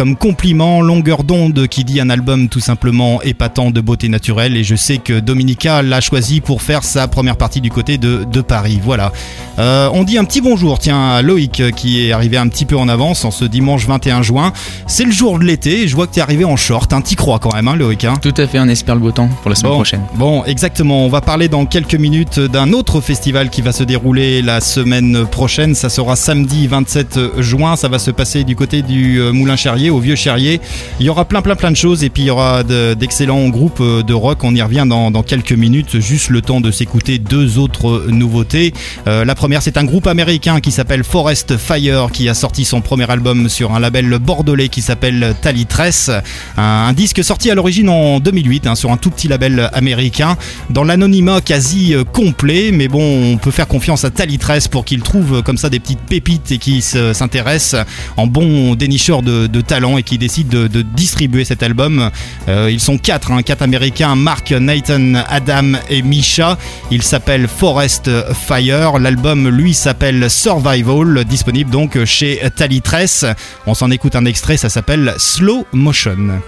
comme compliment. Longueur d'onde qui dit un album tout simplement épatant de beauté naturelle. Et je sais que Dominica l'a choisi pour faire sa première partie du côté de, de Paris. Voilà. Euh, on dit un petit bonjour, tiens, à Loïc euh, qui est arrivé un petit peu en avance en ce dimanche 21 juin. C'est le jour de l'été. Je vois que tu es arrivé en short. Un t'y crois quand même, hein, Loïc hein Tout à fait, on espère le beau temps pour la semaine Bon. prochaine. Bon, exactement. On va parler dans quelques minutes d'un autre festival qui va se dérouler la semaine prochaine. Ça sera samedi 27 juin. Ça va se passer du côté du euh, Moulin Charrier au Vieux Cherrier. Il y aura plein plein plein de choses et puis il y aura de- d'excellents groupes euh, de rock. On y revient dans, quelques minutes, juste le temps de s'écouter deux autres nouveautés. Euh, la première, c'est un groupe américain qui s'appelle Forest Fire qui a sorti son premier album sur un label bordelais qui s'appelle Talitress. Un, un disque sorti à l'origine en 2008 hein, sur un tout petit label américain dans l'anonymat quasi euh, complet. Mais bon, on peut faire confiance à Talitress pour qu'il trouve comme ça des petites pépites et qui se- s'intéresse en bon dénicheur de, de talent et qui décide de, distribuer cet album. Euh, ils sont quatre, hein, quatre américains, Mark, Nathan, Adam et Misha. Il s'appelle Forest Fire. L'album, lui, s'appelle Survival, disponible donc chez Talitress. On s'en écoute un extrait, ça s'appelle Slow Motion.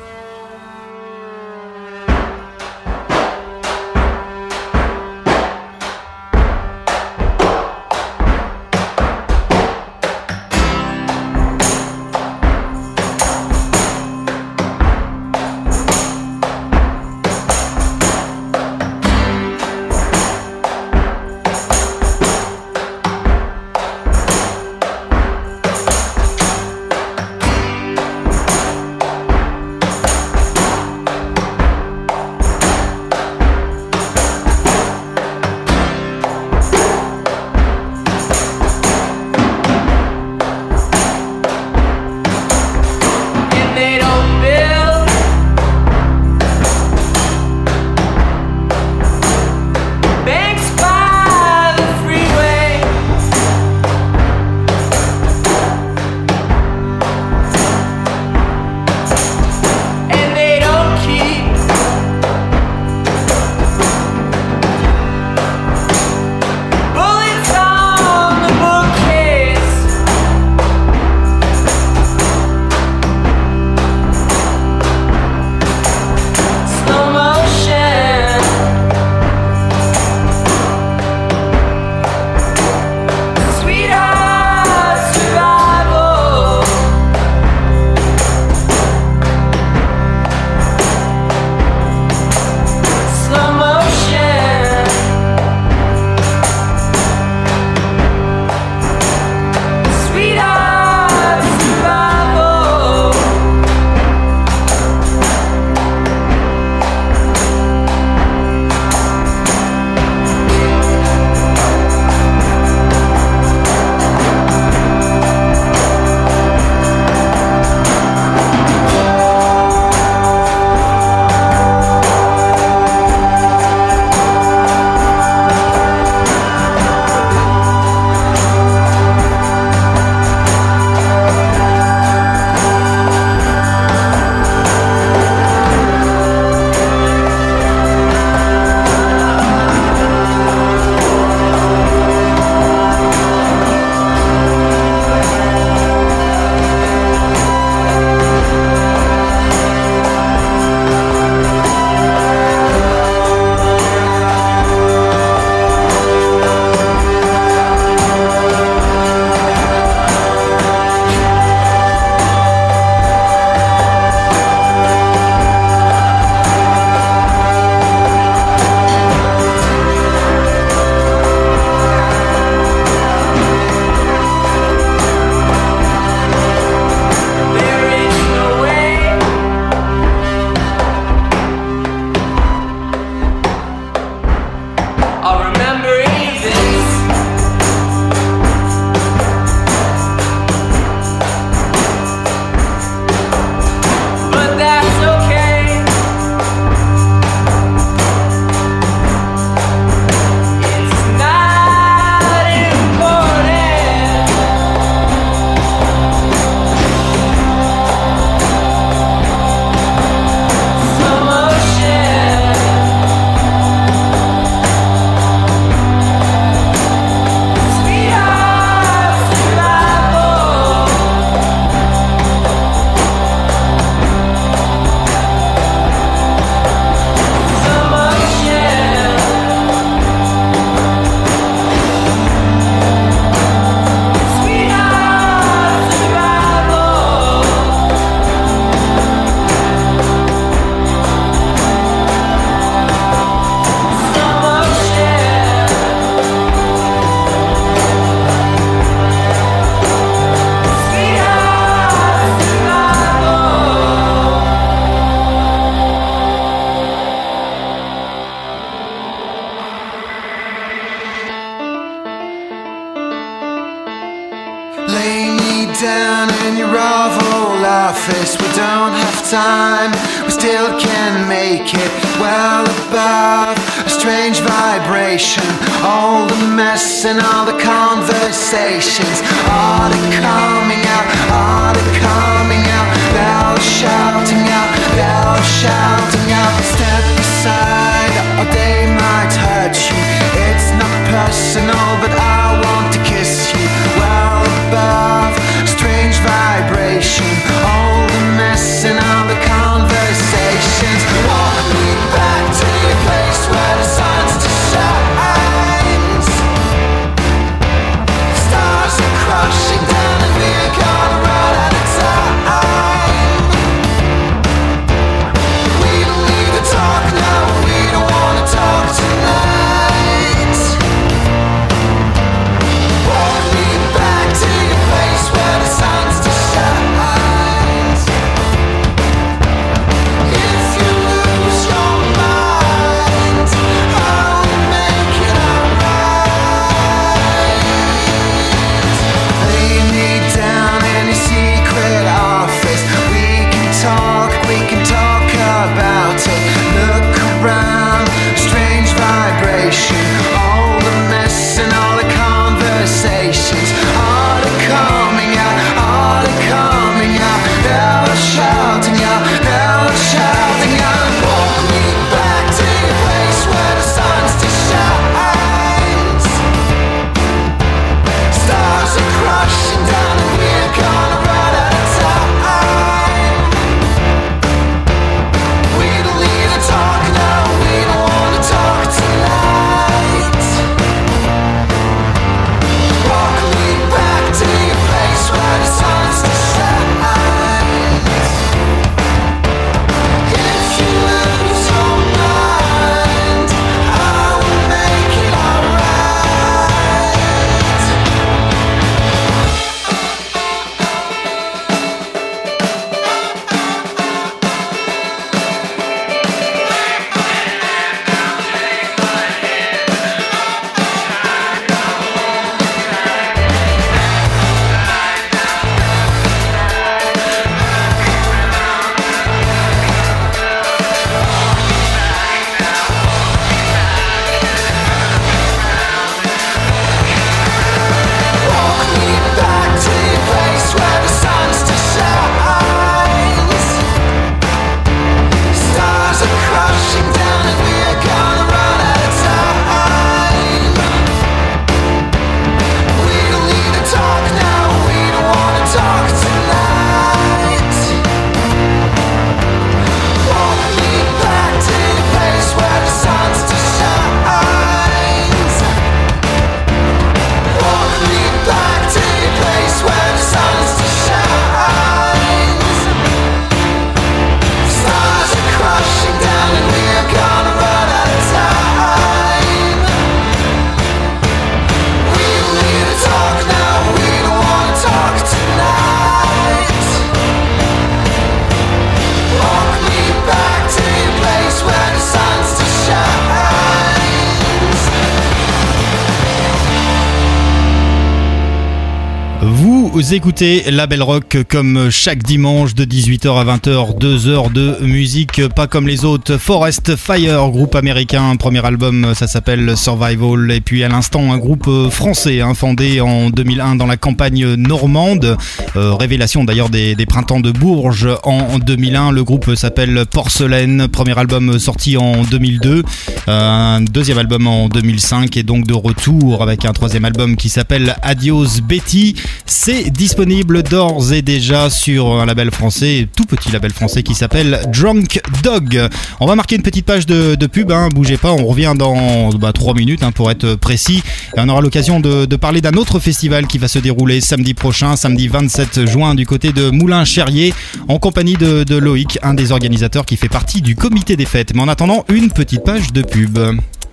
Écoutez La Belle Rock comme chaque dimanche de 18h à 20h, 2 heures de musique pas comme les autres. Forest Fire, groupe américain, premier album, ça s'appelle Survival. Et puis à l'instant, un groupe français hein, fondé en 2001 dans la campagne normande. Euh, révélation d'ailleurs des, des printemps de Bourges en 2001. Le groupe s'appelle Porcelaine, premier album sorti en 2002, euh, un deuxième album en 2005 et donc de retour avec un troisième album qui s'appelle Adios Betty. C'est disponible d'ores et déjà sur un label français, tout petit label français qui s'appelle Drunk Dog. On va marquer une petite page de, pub, hein, bougez pas, on revient dans bah, 3 minutes hein, pour être précis. Et on aura l'occasion de, parler d'un autre festival qui va se dérouler samedi prochain, samedi 27 juin, du côté de Moulin-Cherrier, en compagnie de, Loïc, un des organisateurs qui fait partie du comité des fêtes. Mais en attendant, une petite page de pub.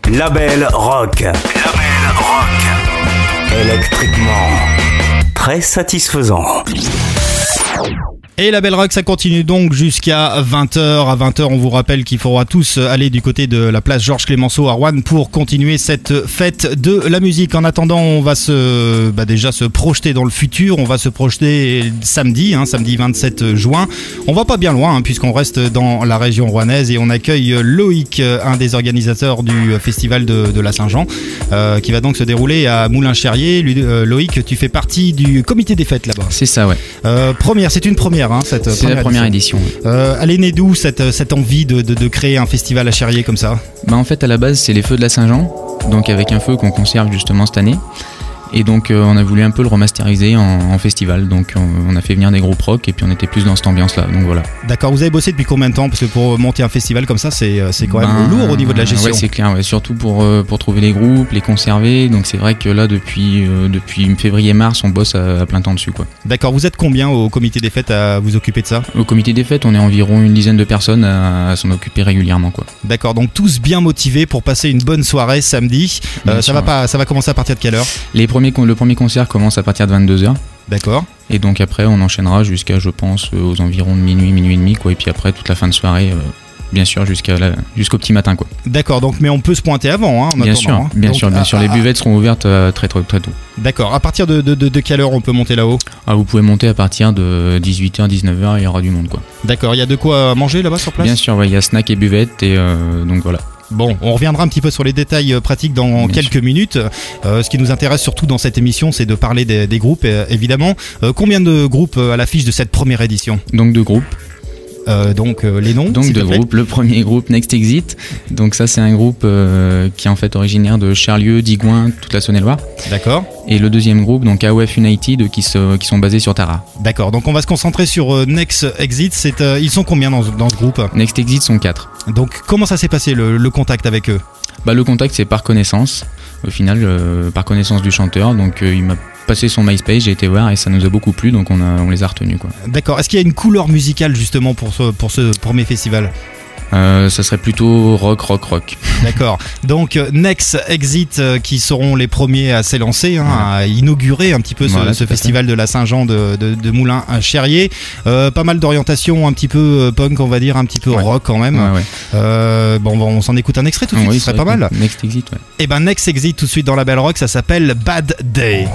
Label Rock. Satisfaisant. Et la Belle Rock, ça continue donc jusqu'à 20h. À 20h, on vous rappelle qu'il faudra tous aller du côté de la place Georges Clémenceau à Rouen pour continuer cette fête de la musique. En attendant, on va se, bah déjà se projeter dans le futur. On va se projeter samedi, hein, samedi 27 juin. On va pas bien loin hein, puisqu'on reste dans la région rouennaise et on accueille Loïc, un des organisateurs du festival de, de la Saint-Jean, euh, qui va donc se dérouler à Moulin-Cherrier. Euh, Loïc, tu fais partie du comité des fêtes là-bas. C'est ça, ouais. Euh, première, c'est une première, hein, cette C'est la première édition. Euh, elle est née d'où cette, cette envie de, de- de créer un festival à Cherrier comme ça Bah en fait à la base c'est les feux de la Saint-Jean, donc avec un feu qu'on conserve justement cette année. Et donc euh, on a voulu un peu le remasteriser en, en festival, donc on, on a fait venir des groupes rock et puis on était plus dans cette ambiance là, donc voilà. D'accord, vous avez bossé depuis combien de temps? Parce que pour monter un festival comme ça, c'est euh, c'est quand même Ben, lourd au niveau de la gestion. Ouais, c'est clair, ouais, surtout pour, euh, pour trouver les groupes, les conserver. Donc c'est vrai que là, depuis, euh, depuis février-mars, on bosse à, à plein temps dessus. Quoi. D'accord, vous êtes combien au comité des fêtes à vous occuper de ça? Au comité des fêtes, on est environ une dizaine de personnes à, à s'en occuper régulièrement. Quoi. D'accord, donc tous bien motivés pour passer une bonne soirée samedi. Euh, ça, sûr, va ouais. pas, ça va commencer à partir de quelle heure? Les le premier concert commence à partir de 22h. D'accord. Et donc après, on enchaînera jusqu'à, je pense, euh, aux environs de minuit, minuit et demi. Quoi. Et puis après, toute la fin de soirée, euh, bien sûr, jusqu'à jusqu'au petit matin. Quoi. D'accord, donc mais on peut se pointer avant. Hein, en Bien attendant, sûr, hein. bien Donc, sûr, bien sûr. Les buvettes seront ouvertes euh, très, très, très tôt. D'accord, à partir de, de, de- de quelle heure on peut monter là-haut? Ah, vous pouvez monter à partir de 18h, 19h, il y aura du monde. Quoi. D'accord, il y a de quoi manger là-bas sur place? Bien sûr, ouais, il y a snack et buvette. Et euh, donc voilà. Bon, on reviendra un petit peu sur les détails euh, pratiques dans Bien quelques minutes. Euh, ce qui nous intéresse surtout dans cette émission, c'est de parler des, des groupes, euh, évidemment. Euh, combien de groupes à l'affiche de cette première édition? Donc deux groupes. Euh, Donc euh, les noms Donc deux groupes. Le premier groupe Next Exit. Donc ça c'est un groupe euh, qui est en fait originaire de Charlieu, Digoin, toute la Saône-et-Loire. D'accord. Et le deuxième groupe donc AOF United qui, se, qui sont basés sur Tara. D'accord, donc on va se concentrer sur Next Exit. C'est, ils sont combien dans, ce- dans ce groupe? Next Exit sont quatre. Donc comment ça s'est passé le, le contact avec eux? Bah le contact c'est par connaissance. Au final euh, par connaissance du chanteur. Donc euh, il m'a passé son MySpace, j'ai été voir et ça nous a beaucoup plu donc on, a, on les a retenus. D'accord, est-ce qu'il y a une couleur musicale justement pour pour ce premier festival? Euh, ça serait plutôt rock rock rock. [LAUGHS] D'accord. Donc euh, Next Exit euh, qui seront les premiers à s'élancer, hein, à inaugurer un petit peu ce, Voilà, festival de la Saint-Jean de, de, de Moulin à Cherrier. Euh, pas mal d'orientation, un petit peu euh, punk, on va dire, un petit peu Ouais. rock quand même. Ouais, ouais. Euh, bon, on s'en écoute un extrait tout de suite, Oui, ce serait pas mal. Next Exit ouais. Et ben Next Exit tout de suite dans la Belle Rock, ça s'appelle Bad Day.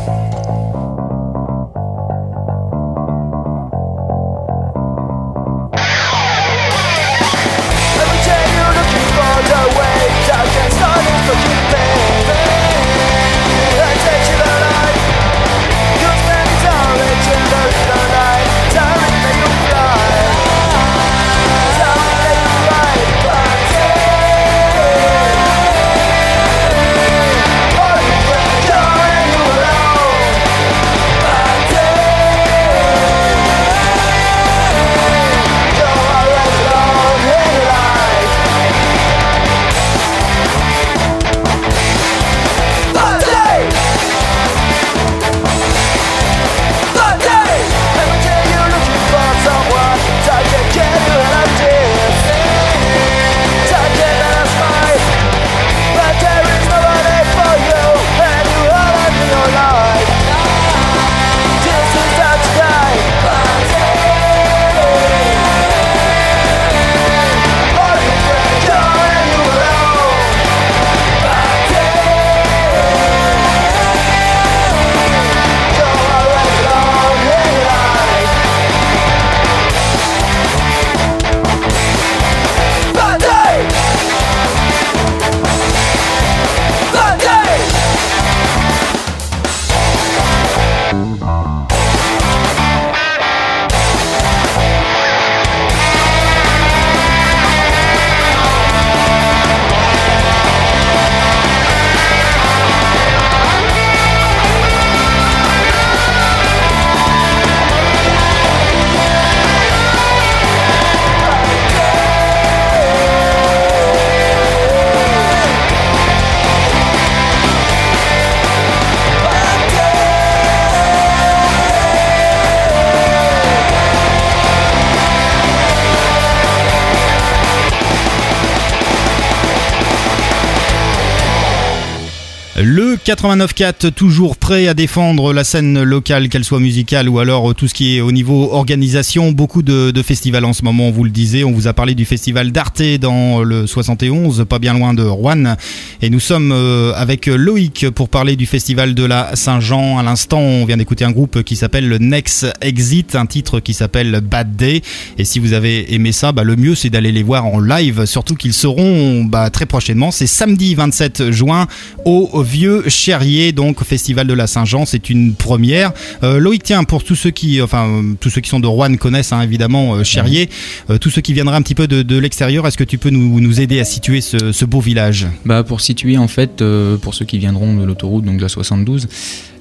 89.4 toujours prêt à défendre la scène locale, qu'elle soit musicale ou alors euh, tout ce qui est au niveau organisation. Beaucoup de, festivals en ce moment, on vous le disait. On vous a parlé du festival d'Arte dans le 71, pas bien loin de Rouen. Et nous sommes euh, avec Loïc pour parler du festival de la Saint-Jean. À l'instant, on vient d'écouter un groupe qui s'appelle le Next Exit, un titre qui s'appelle Bad Day. Et si vous avez aimé ça, bah, le mieux c'est d'aller les voir en live, surtout qu'ils seront bah, très prochainement. C'est samedi 27 juin au Vieux Cherrier, donc au Festival de la Saint-Jean. C'est une première. Euh, Loïc, tiens, pour tous ceux qui, enfin, tous ceux qui sont de Rouen connaissent hein, évidemment euh, Cherrier. Euh, tous ceux qui viendraient un petit peu de, de l'extérieur, est-ce que tu peux nous, nous aider à situer ce, ce beau village? Bah pour situer en fait, pour ceux qui viendront de l'autoroute, donc de la 72,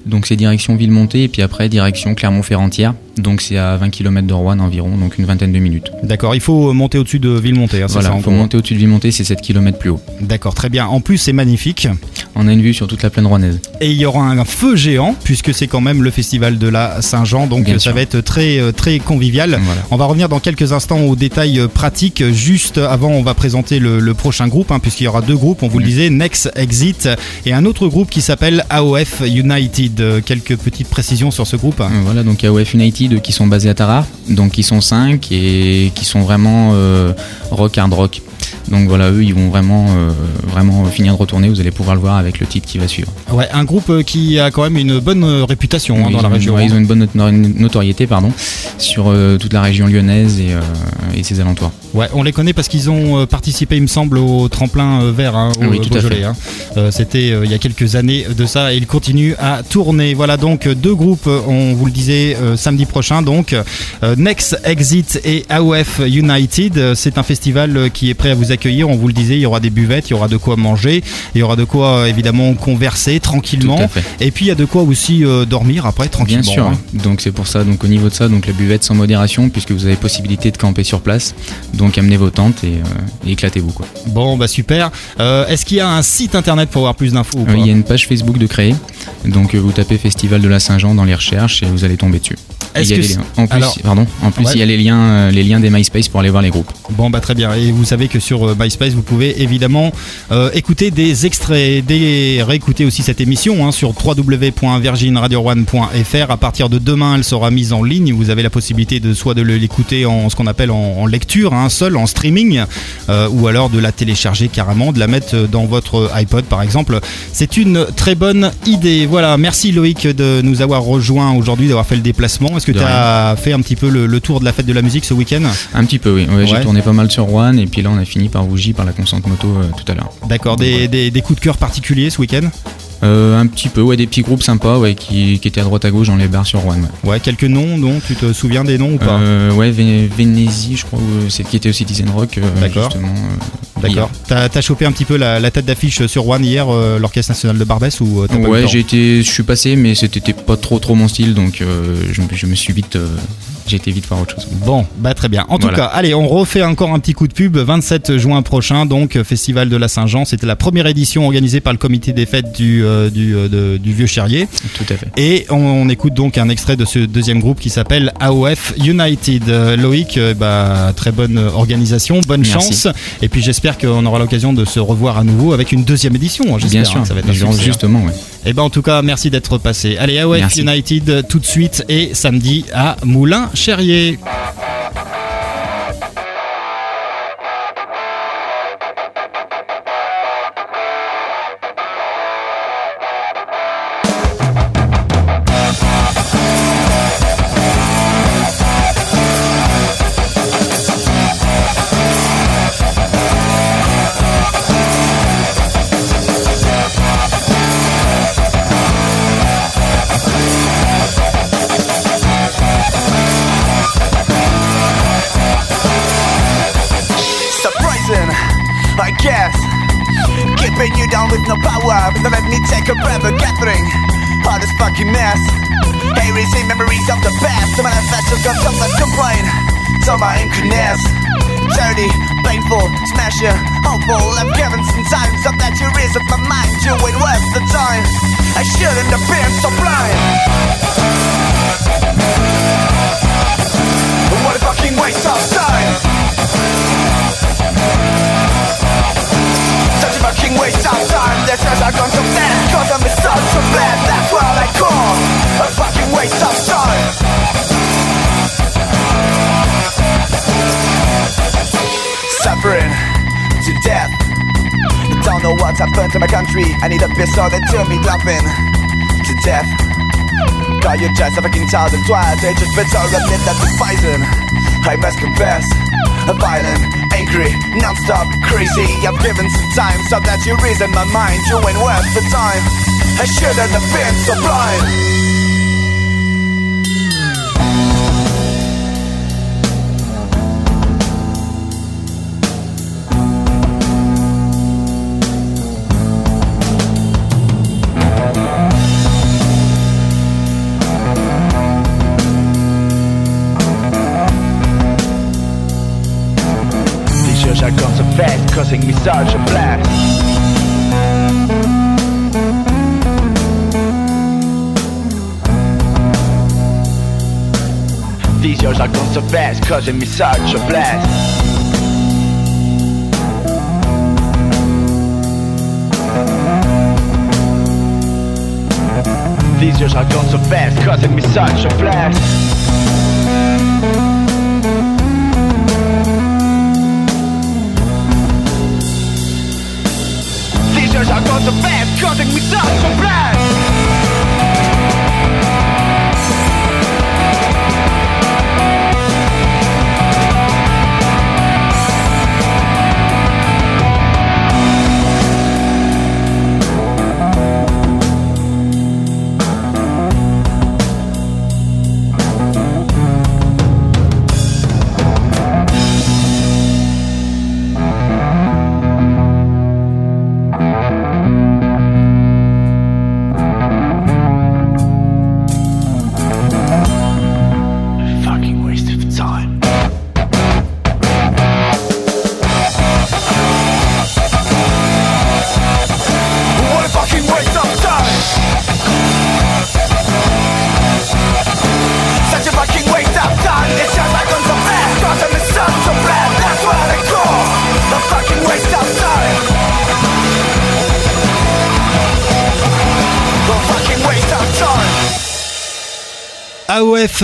donc c'est direction Villemontée et puis après direction Clermont-Ferrentière. Donc c'est à 20 km de Rouen environ, donc une vingtaine de minutes. D'accord, il faut monter au-dessus de Villemontée. hein, c'est Voilà, ça, il faut monter au-dessus de Villemontée, c'est 7 km plus haut. D'accord, très bien. En plus, c'est magnifique. On a une vue sur toute la plaine rouennaise. Et il y aura un feu géant, puisque c'est quand même le festival de la Saint-Jean, donc Bien euh, ça sûr. va être très, euh, très convivial. On va revenir dans quelques instants aux détails euh, pratiques. Juste avant, on va présenter le, le prochain groupe, hein, puisqu'il y aura deux groupes, on vous le disait, Next Exit, et un autre groupe qui s'appelle AOF United. Euh, Quelques petites précisions sur ce groupe. Euh, Voilà, donc AOF United qui sont basés à Tarare, donc ils sont 5 et qui sont vraiment euh, rock hard rock. Donc voilà, eux ils vont vraiment, euh, vraiment finir de retourner, vous allez pouvoir le voir avec le titre qui va suivre. Ouais, un groupe euh, qui a quand même une bonne euh, réputation hein, dans la région. ouais, ils ont une bonne noto- notoriété pardon, sur euh, toute la région lyonnaise et, euh, et ses alentours. Ouais, on les connaît parce qu'ils ont participé, il me semble, au tremplin vert hein, au Oui, Beaujolais. hein. C'était il y a quelques années de ça et ils continuent à tourner. Voilà donc deux groupes, on vous le disait samedi prochain. Donc Next Exit et AOF United. C'est un festival qui est prêt à vous accueillir. On vous le disait, il y aura des buvettes, il y aura de quoi manger, il y aura de quoi euh, évidemment converser tranquillement. Et puis il y a de quoi aussi euh, dormir après tranquillement. Bien sûr, hein. donc c'est pour ça, donc au niveau de ça, donc la buvette sans modération, puisque vous avez possibilité de camper sur place, donc amenez vos tentes et, euh, et éclatez-vous quoi. Bon bah super. Euh, Est-ce qu'il y a un site internet pour avoir plus d'infos Il y a une page Facebook de créer, donc vous tapez Festival de la Saint-Jean dans les recherches et vous allez tomber dessus. Est-ce il y a que des liens. En plus, Alors- pardon, en plus Ouais. il y a les liens, les liens des MySpace pour aller voir les groupes. Bon bah très bien et vous savez que sur euh, MySpace. Vous pouvez évidemment euh, écouter des extraits, des réécouter aussi cette émission hein, sur www.virginradio1.fr à partir de demain elle sera mise en ligne. Vous avez la possibilité de soit de l'écouter en ce qu'on appelle en, en lecture hein, seul en streaming euh, ou alors de la télécharger carrément de la mettre dans votre iPod par exemple. C'est une très bonne idée. Voilà. Merci Loïc de nous avoir rejoint aujourd'hui d'avoir fait le déplacement. Est-ce que tu as fait un petit peu le, le tour de la fête de la musique ce week-end? Un petit peu, oui. Ouais, J'ai tourné pas mal sur Rouen et puis là on a fini par Bougie par la constante moto euh, tout à l'heure. D'accord, des, des- des coups de cœur particuliers ce week-end? Euh, un petit peu, ouais, des petits groupes sympas ouais, qui, qui étaient à droite à gauche dans les bars sur Rouen. Ouais, Ouais, quelques noms dont tu te souviens des noms ou pas Euh, ouais Vé- Vénésie, je crois, euh, c'est qui était au Citizen Rock. euh, D'accord. euh, D'accord. T'as as chopé un petit peu la, la tête d'affiche sur One hier, l'Orchestre National de Barbès ou pas Ouais, j'ai été, je suis passé, mais c'était pas trop trop mon style, donc je, me- je me suis vite, j'ai été vite voir autre chose. Bon, bah très bien. En tout Voilà. cas, allez, on refait encore un petit coup de pub. 27 juin prochain, donc Festival de la Saint-Jean. C'était la première édition organisée par le comité des fêtes du, du, euh, de- du Vieux Cherrier. Tout à fait. Et on, on écoute donc un extrait de ce deuxième groupe qui s'appelle AOF United. Euh, Loïc, euh, bah, très bonne organisation, bonne Merci. chance. Et puis j'espère qu'on aura l'occasion de se revoir à nouveau avec une deuxième édition. hein, j'espère, Bien sûr, hein, ça va être justement, ouais. Et ben en tout cas, merci d'être passé. Allez, AOF Merci. United euh, tout de suite et samedi à Moulin-Cherrier. Surprising, Trauma and goodness Dirty, painful, smasher, hopeful I've given some time, so that you raise up my mind Doing worse the time. I shouldn't have been so blind. What a fucking waste of time. Such a fucking waste of time. The choice I've gone so fast Cause I'm such a bad. That's what I call A fucking waste of time. Don't know what's to my country. I need a piss so they turn me laughing to death. Got your chest, I fucking them twice. They just been told that that's poison. I must confess, a violent, angry, non-stop, crazy. I've given some time so that you reason my mind. You ain't worth the time. I shouldn't have been so blind. Causing me such a blast. These years are gone so fast, causing me such a blast. These years are gone so fast, causing me such a blast. Cutting me such a plan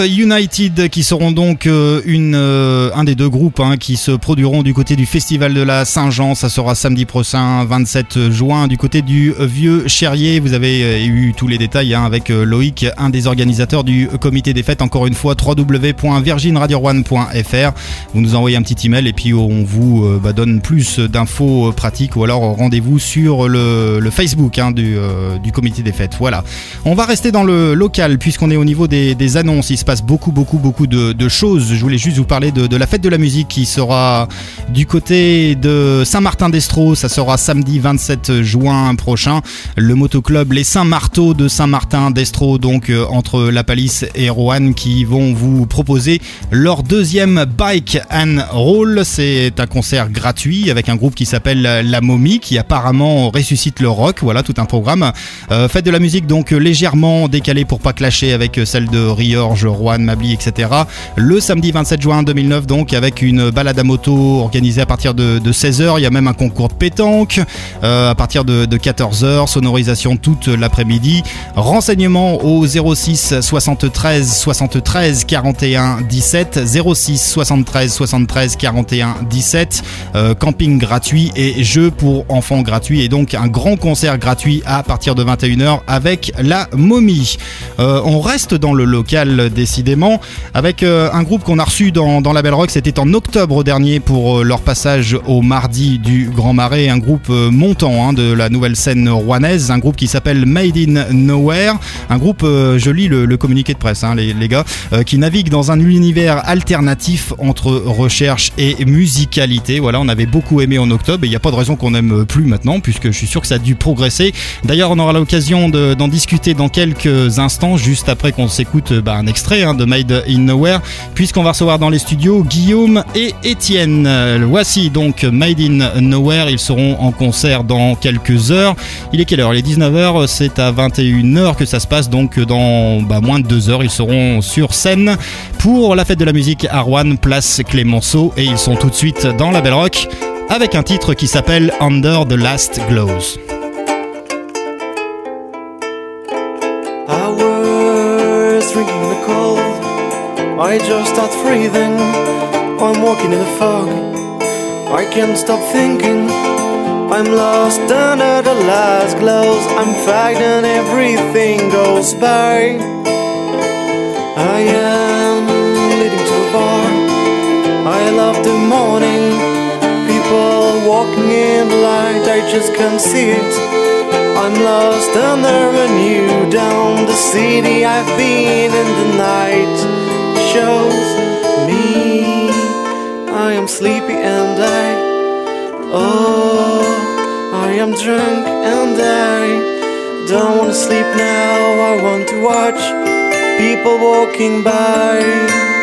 United qui seront donc euh, une, euh, un des deux groupes hein, qui se produiront du côté du Festival de la Saint-Jean. Ça sera samedi prochain, 27 juin, du côté du Vieux Cherrier. Vous avez euh, eu tous les détails hein, avec Loïc, un des organisateurs du comité des fêtes. Encore une fois, www.virginradio1.fr. Vous nous envoyez un petit email et puis on vous bah, donne plus d'infos pratiques ou alors rendez-vous sur le, le Facebook hein, du, du comité des fêtes. Voilà. On va rester dans le local puisqu'on est au niveau des, des annonces. Il se passe beaucoup, beaucoup, beaucoup de, choses. Je voulais juste vous parler de, de la fête de la musique qui sera du côté de Saint-Martin-d'Estro. Ça sera samedi 27 juin prochain. Le motoclub Les Saint-Marteaux de Saint-Martin-d'Estro, donc euh, entre La Palisse et Roanne, qui vont vous proposer leur deuxième Bike and Roll. C'est un concert gratuit avec un groupe qui s'appelle La Momie, qui apparemment ressuscite le rock. Voilà tout un programme. Euh, fête de la musique donc légèrement décalée pour pas clasher avec celle de Riorge, Rouen, etc. Le samedi 27 juin 2009 donc avec une balade à moto organisée à partir de, 16h. Il y a même un concours de pétanque euh, à partir de, 14h. Sonorisation toute l'après-midi. Renseignements au 06 73 73 41 17 06 73 73 41 17 Euh, camping gratuit et jeux pour enfants gratuits et donc un grand concert gratuit à partir de 21h avec la momie. Euh, on reste dans le local décidément avec euh, un groupe qu'on a reçu dans, la Belle Rock, c'était en octobre dernier pour euh, leur passage au mardi du Grand Marais, un groupe euh, montant hein, de la nouvelle scène rouennaise, un groupe qui s'appelle Made in Nowhere, un groupe, je lis le, communiqué de presse hein, les, gars, qui navigue dans un univers alternatif entre recherche et musicalité. Voilà, on avait beaucoup aimé en octobre et il n'y a pas de raison qu'on n'aime plus maintenant puisque je suis sûr que ça a dû progresser. D'ailleurs, on aura l'occasion de- d'en discuter dans quelques instants, juste après qu'on s'écoute bah, un extrait hein, de Made in Nowhere, puisqu'on va recevoir dans les studios Guillaume et Étienne. Voici donc Made in Nowhere, ils seront en concert dans quelques heures. Il est quelle heure? Il est 19h, c'est à 21h que ça se passe, donc dans bah, moins de deux heures, ils seront sur scène pour la fête de la musique à Rouen, place Clémenceau, et ils sont tout de suite dans la Belle Rock avec un titre qui s'appelle Under the Last Glows. Hours drinking in the cold. I just start breathing. I'm walking in the fog. I can't stop thinking. I'm lost under the last glows. I'm fagged and everything goes by. I am leading to a bar. I love the morning. People walking in the light, I just can't see it. I'm lost under a new down the city I've been in the night shows me. I am sleepy and I oh I am drunk and I don't wanna sleep now. I want to watch people walking by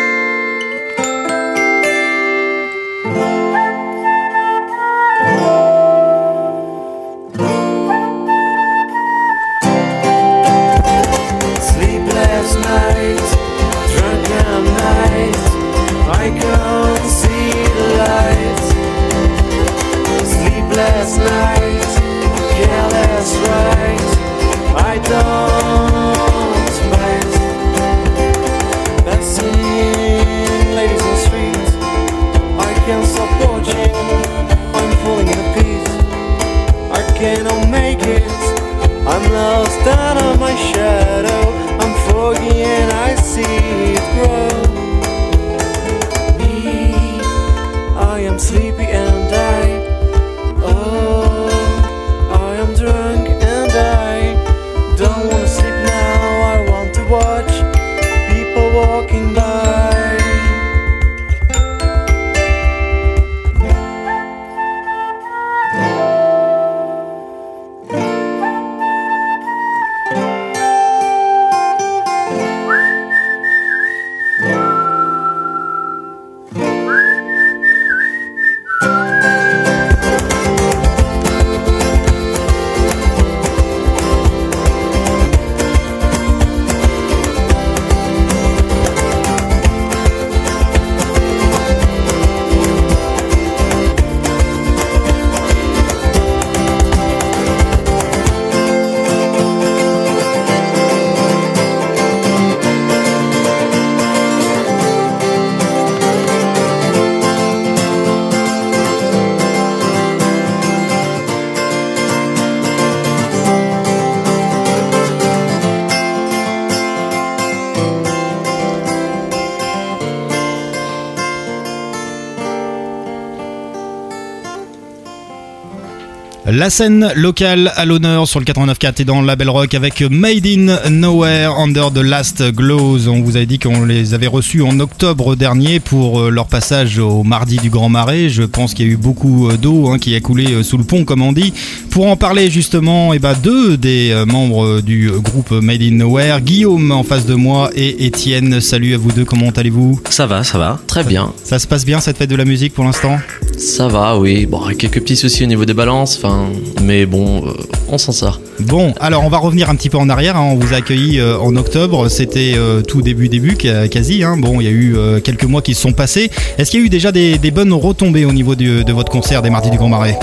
La scène locale à l'honneur sur le 89.4 et dans la Belle Rock avec Made in Nowhere Under the Last Glows. On vous avait dit qu'on les avait reçus en octobre dernier pour euh, leur passage au mardi du Grand Marais. Je pense qu'il y a eu beaucoup euh, d'eau hein, qui a coulé euh, sous le pont, comme on dit. Pour en parler justement, eh ben, deux des membres du groupe Made in Nowhere, Guillaume en face de moi et Étienne. Salut à vous deux, comment allez-vous? Ça va, ça va, très bien. Ça se passe bien cette fête de la musique pour l'instant? Ça va, oui. Bon, quelques petits soucis au niveau des balances, enfin, mais bon, euh, on s'en sort. Bon, alors on va revenir un petit peu en arrière. hein. On vous a accueilli euh, en octobre. C'était euh, tout début, début, quasi. hein. Bon, il y a eu quelques mois qui se sont passés. Est-ce qu'il y a eu déjà des, des bonnes retombées au niveau du- de votre concert des Mardis du Grand Marais?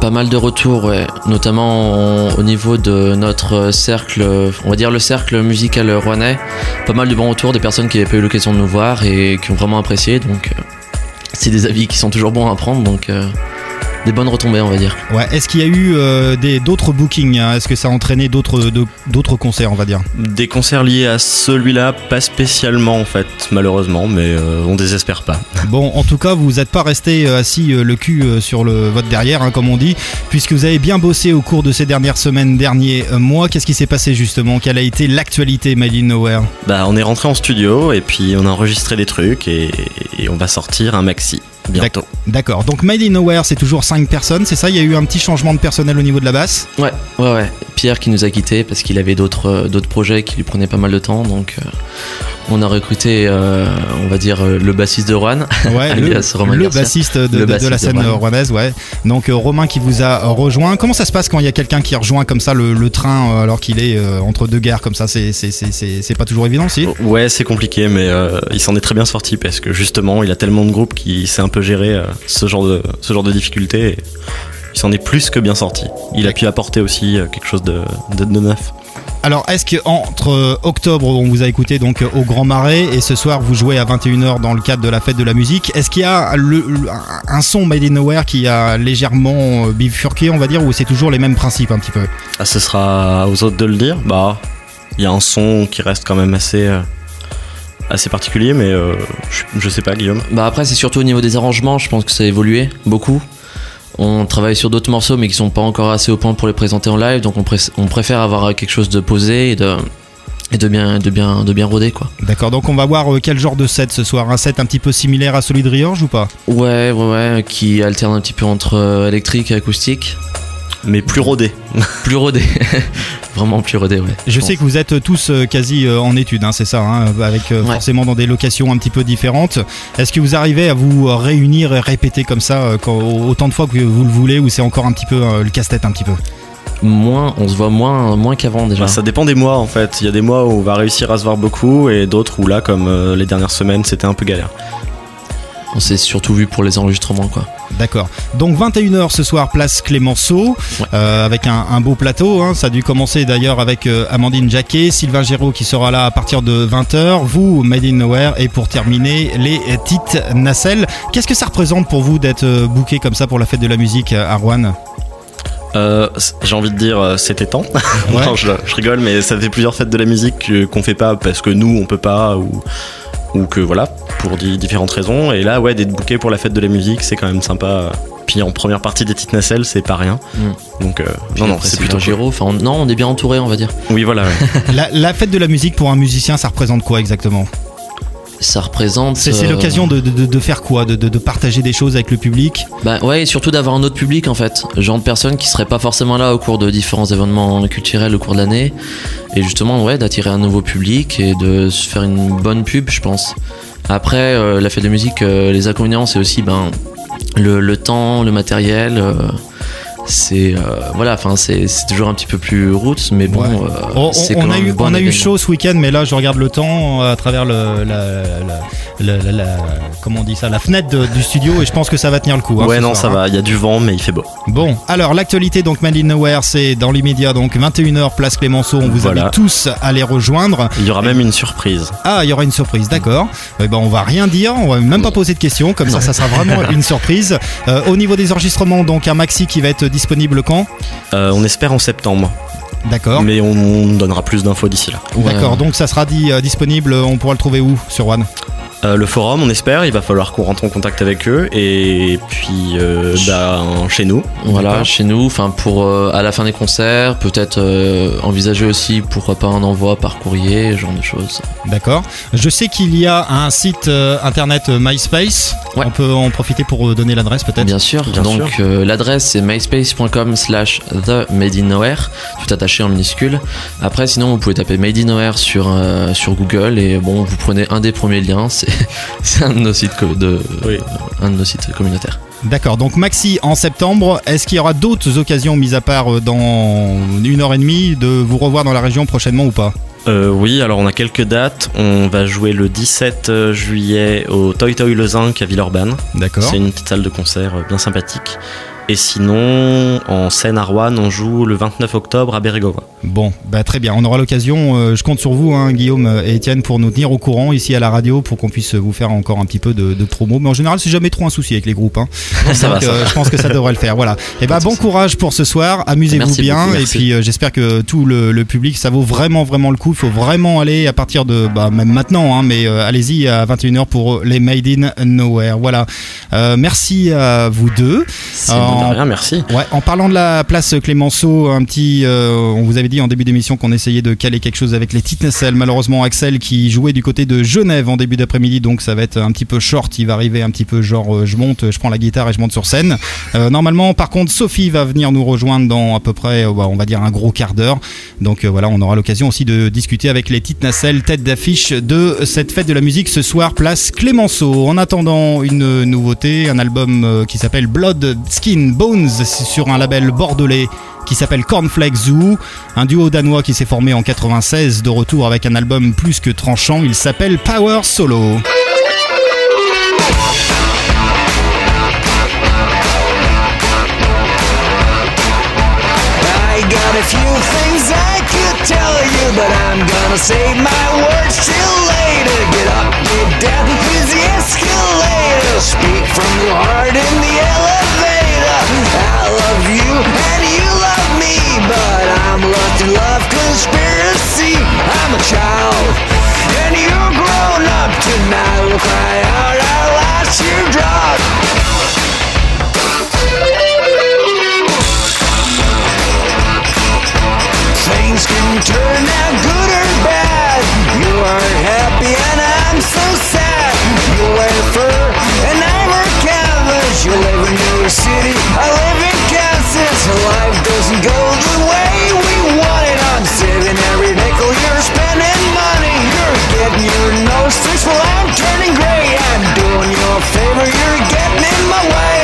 Pas mal de retours, ouais. notamment en- au niveau de notre cercle, on va dire le cercle musical rouennais. Pas mal de bons retours, des personnes qui n'avaient pas eu l'occasion de nous voir et qui ont vraiment apprécié. Donc, c'est des avis qui sont toujours bons à prendre, donc euh, des bonnes retombées, on va dire. Ouais. Est-ce qu'il y a eu euh, des d'autres bookings hein? Est-ce que ça a entraîné d'autres concerts, on va dire? Des concerts liés à celui-là, pas spécialement en fait, malheureusement, mais euh, on désespère pas. Bon, en tout cas, vous n'êtes pas resté euh, assis le cul sur le, votre derrière, hein, comme on dit, puisque vous avez bien bossé au cours de ces dernières semaines, derniers mois. Qu'est-ce qui s'est passé justement? Quelle a été l'actualité, Made in Nowhere? Bah, on est rentré en studio et puis on a enregistré des trucs et, et on va sortir un maxi bientôt. D'accord. Donc Made in Nowhere, c'est toujours 5 personnes, c'est ça? Il y a eu un petit changement de personnel au niveau de la basse? Ouais, ouais, ouais. Pierre qui nous a quittés parce qu'il avait d'autres euh, projets qui lui prenaient pas mal de temps, donc euh, on a recruté, euh, on va dire, euh, le bassiste de Rouen, Ouais, [LAUGHS] le, Romain bassiste de, Le de- de bassiste la scène Rouen. rouennaise, ouais. Donc euh, Romain qui vous a rejoint. Comment ça se passe quand il y a quelqu'un qui rejoint comme ça le, le train alors qu'il est euh, entre deux gares comme ça? C'est c'est- c'est- c'est- c'est pas toujours évident, si? Ouais, c'est compliqué, mais euh, il s'en est très bien sorti parce que justement, il a tellement de groupes qui sait un peu gérer euh, ce genre de ce genre de difficultés. et il s'en est plus que bien sorti. Il a pu apporter aussi euh, quelque chose de, de, de neuf. Alors, est-ce que entre euh, octobre, on vous a écouté donc euh, au Grand Marais, et ce soir vous jouez à 21h dans le cadre de la fête de la musique, est-ce qu'il y a le- un son Made in Nowhere qui a légèrement bifurqué, on va dire, ou c'est toujours les mêmes principes un petit peu? Ah, ce sera aux autres de le dire. Bah, il y a un son qui reste quand même assez, euh, assez particulier, mais euh, je, je sais pas, Guillaume. Bah après c'est surtout au niveau des arrangements, je pense que ça a évolué beaucoup. On travaille sur d'autres morceaux mais qui sont pas encore assez au point pour les présenter en live, donc on, pré- on préfère avoir quelque chose de posé et de, et de bien, de bien, de bien rodé quoi. D'accord, donc on va voir euh, quel genre de set ce soir Un set un petit peu similaire à celui de Riorge ou pas? Ouais, ouais, ouais, qui alterne un petit peu entre euh, électrique et acoustique. Mais plus rodé. [LAUGHS] plus rodé. [LAUGHS] Vraiment plus rodé, ouais. Je sais que vous êtes tous euh, quasi euh, en études, hein, c'est ça, hein, avec euh, forcément dans des locations un petit peu différentes. Est-ce que vous arrivez à vous réunir et répéter comme ça quand- autant de fois que vous le voulez ou c'est encore un petit peu euh, le casse-tête un petit peu? Moins, on se voit moins, moins qu'avant déjà. Bah, ça dépend des mois en fait. Il y a des mois où on va réussir à se voir beaucoup et d'autres où là, comme euh, les dernières semaines, c'était un peu galère. On s'est surtout vu pour les enregistrements quoi. D'accord. Donc 21h ce soir, place Clémenceau, euh, avec un, un beau plateau. hein. Ça a dû commencer d'ailleurs avec euh, Amandine Jacquet, Sylvain Giraud qui sera là à partir de 20h, vous, Made in Nowhere, et pour terminer, les Tites Nacelle. Qu'est-ce que ça représente pour vous d'être euh, booké comme ça pour la fête de la musique à Rouen Euh, J'ai envie de dire, c'était temps. [LAUGHS] non, je, je rigole, mais ça fait plusieurs fêtes de la musique que- qu'on fait pas parce que nous, on peut pas ou, ou que voilà, pour di- différentes raisons. Et là, ouais, d'être booké pour la fête de la musique, c'est quand même sympa. Puis en première partie des petites nacelles, c'est pas rien. Donc, euh, non, non, c'est plutôt cool. Giraud. Enfin, on- non, on est bien entouré, on va dire. Oui, voilà. ouais. [LAUGHS] la, la fête de la musique pour un musicien, ça représente quoi exactement? Ça représente. C'est euh, l'occasion de, de- de faire quoi de, de- de partager des choses avec le public? Bah ouais, et surtout d'avoir un autre public en fait. Genre de personnes qui seraient pas forcément là au cours de différents événements culturels au cours de l'année. Et justement, ouais, d'attirer un nouveau public et de se faire une bonne pub, je pense. Après, euh, la fête de musique, euh, les inconvénients, c'est aussi ben, le, le temps, le matériel. C'est euh, voilà, enfin c'est c'est toujours un petit peu plus roots, mais bon, euh, On, c'est on quand a même eu, on a eu chaud ce week-end, mais là je regarde le temps euh, à travers le, la, la- la- la- la- comment on dit ça, la fenêtre de- du studio et je pense que ça va tenir le coup. hein, ouais, non, soir, ça hein. va. Il y a du vent, mais il fait beau. Bon, alors l'actualité donc Made in Nowhere, c'est dans l'immédiat donc 21h place Clémenceau. On vous Voilà. invite tous à les rejoindre. Il y aura même une surprise. Ah, il y aura une surprise, d'accord. Eh ben, on va rien dire, on va même pas poser de questions, comme ça, ça sera vraiment [LAUGHS] une surprise. Euh, au niveau des enregistrements, donc un maxi qui va être disponible quand? Euh, on espère en septembre. D'accord. Mais on, on donnera plus d'infos d'ici là. D'accord, donc ça sera dit euh, disponible, on pourra le trouver où sur One? Euh, le forum, on espère, il va falloir qu'on rentre en contact avec eux et puis euh, bah, chez nous. Voilà, chez nous, enfin pour euh, à la fin des concerts, peut-être euh, envisager aussi pourquoi pas un envoi par courrier, ce genre de choses. D'accord. Je sais qu'il y a un site euh, internet euh, MySpace. On peut en profiter pour euh, donner l'adresse peut-être? Bien sûr. Donc euh, l'adresse c'est myspace.com slash the made in nowhere, tout attaché en minuscule. Après sinon vous pouvez taper made in nowhere sur, euh, sur Google et bon vous prenez un des premiers liens, c'est [LAUGHS] c'est un de nos sites un de nos sites communautaires. D'accord, donc Maxi en septembre. Est-ce qu'il y aura d'autres occasions, mis à part euh, dans une heure et demie, de vous revoir dans la région prochainement ou pas? Euh, oui, alors on a quelques dates. On va jouer le 17 juillet au Toy Toy Le Zinc à Villeurbanne. D'accord. C'est une petite salle de concert euh, bien sympathique. Et sinon, en scène à Rouen, on joue le 29 octobre à Bérégovoy. Bon, bah très bien, on aura l'occasion. euh, je compte sur vous, hein, Guillaume et Étienne, pour nous tenir au courant ici à la radio, pour qu'on puisse vous faire encore un petit peu de, de promo. Mais en général, c'est jamais trop un souci avec les groupes. Hein. [LAUGHS] Ça va, ça euh, va. je pense que ça devrait le faire. Voilà. [LAUGHS] Et bah bon courage pour ce soir. Amusez-vous bien. beaucoup, et puis euh, j'espère que tout le, le public, ça vaut vraiment vraiment le coup. Il faut vraiment aller à partir de, bah, même maintenant, hein, mais allez-y à 21h pour les Made in Nowhere. Voilà. Merci à vous deux. C'est de rien, merci. Ouais, en parlant de la place Clémenceau, un petit, euh, on vous avait dit en début d'émission qu'on essayait de caler quelque chose avec les petites nacelles. Malheureusement, Axel qui jouait du côté de Genève en début d'après-midi, donc ça va être un petit peu short. Il va arriver un petit peu genre, euh, je monte, je prends la guitare et je monte sur scène. Euh, normalement, par contre, Sophie va venir nous rejoindre dans à peu près, bah, on va dire un gros quart d'heure. Donc voilà, on aura l'occasion aussi de discuter avec les petites nacelles, tête d'affiche de cette fête de la musique ce soir, place Clémenceau. En attendant une nouveauté, un album qui s'appelle Blood, Skin, Bones sur un label bordelais qui s'appelle Cornflake Zoo, un duo danois qui s'est formé en 96 de retour avec un album plus que tranchant, il s'appelle Power Solo. You and you love me, but I'm lost in love conspiracy. I'm a child and you're grown up tonight. We'll cry out our last teardrop. Things can turn out good or bad. You are happy and I'm so sad. You wear fur and I New City, I live in Kansas. Life doesn't go the way we want it. I'm saving every nickel. You're spending money. You're getting your nose fixed while I'm turning gray. I'm doing you a favor. You're getting in my way.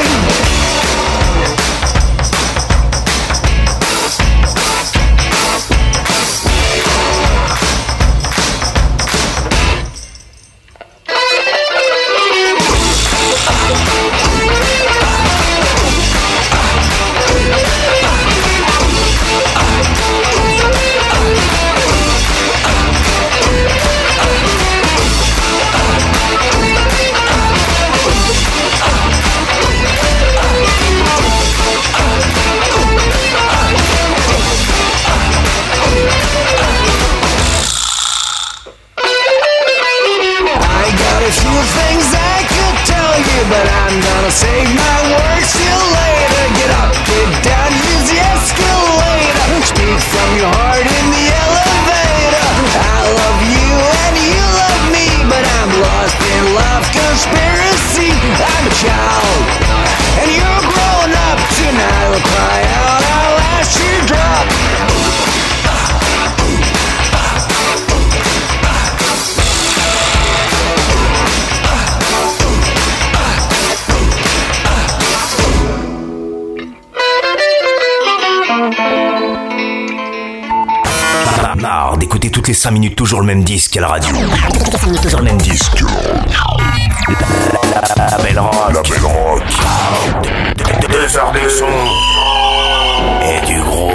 5 minutes toujours le même disque à la radio. toujours le même disque. La, la belle rock. La belle rock. Deux heures de son. Et du gros.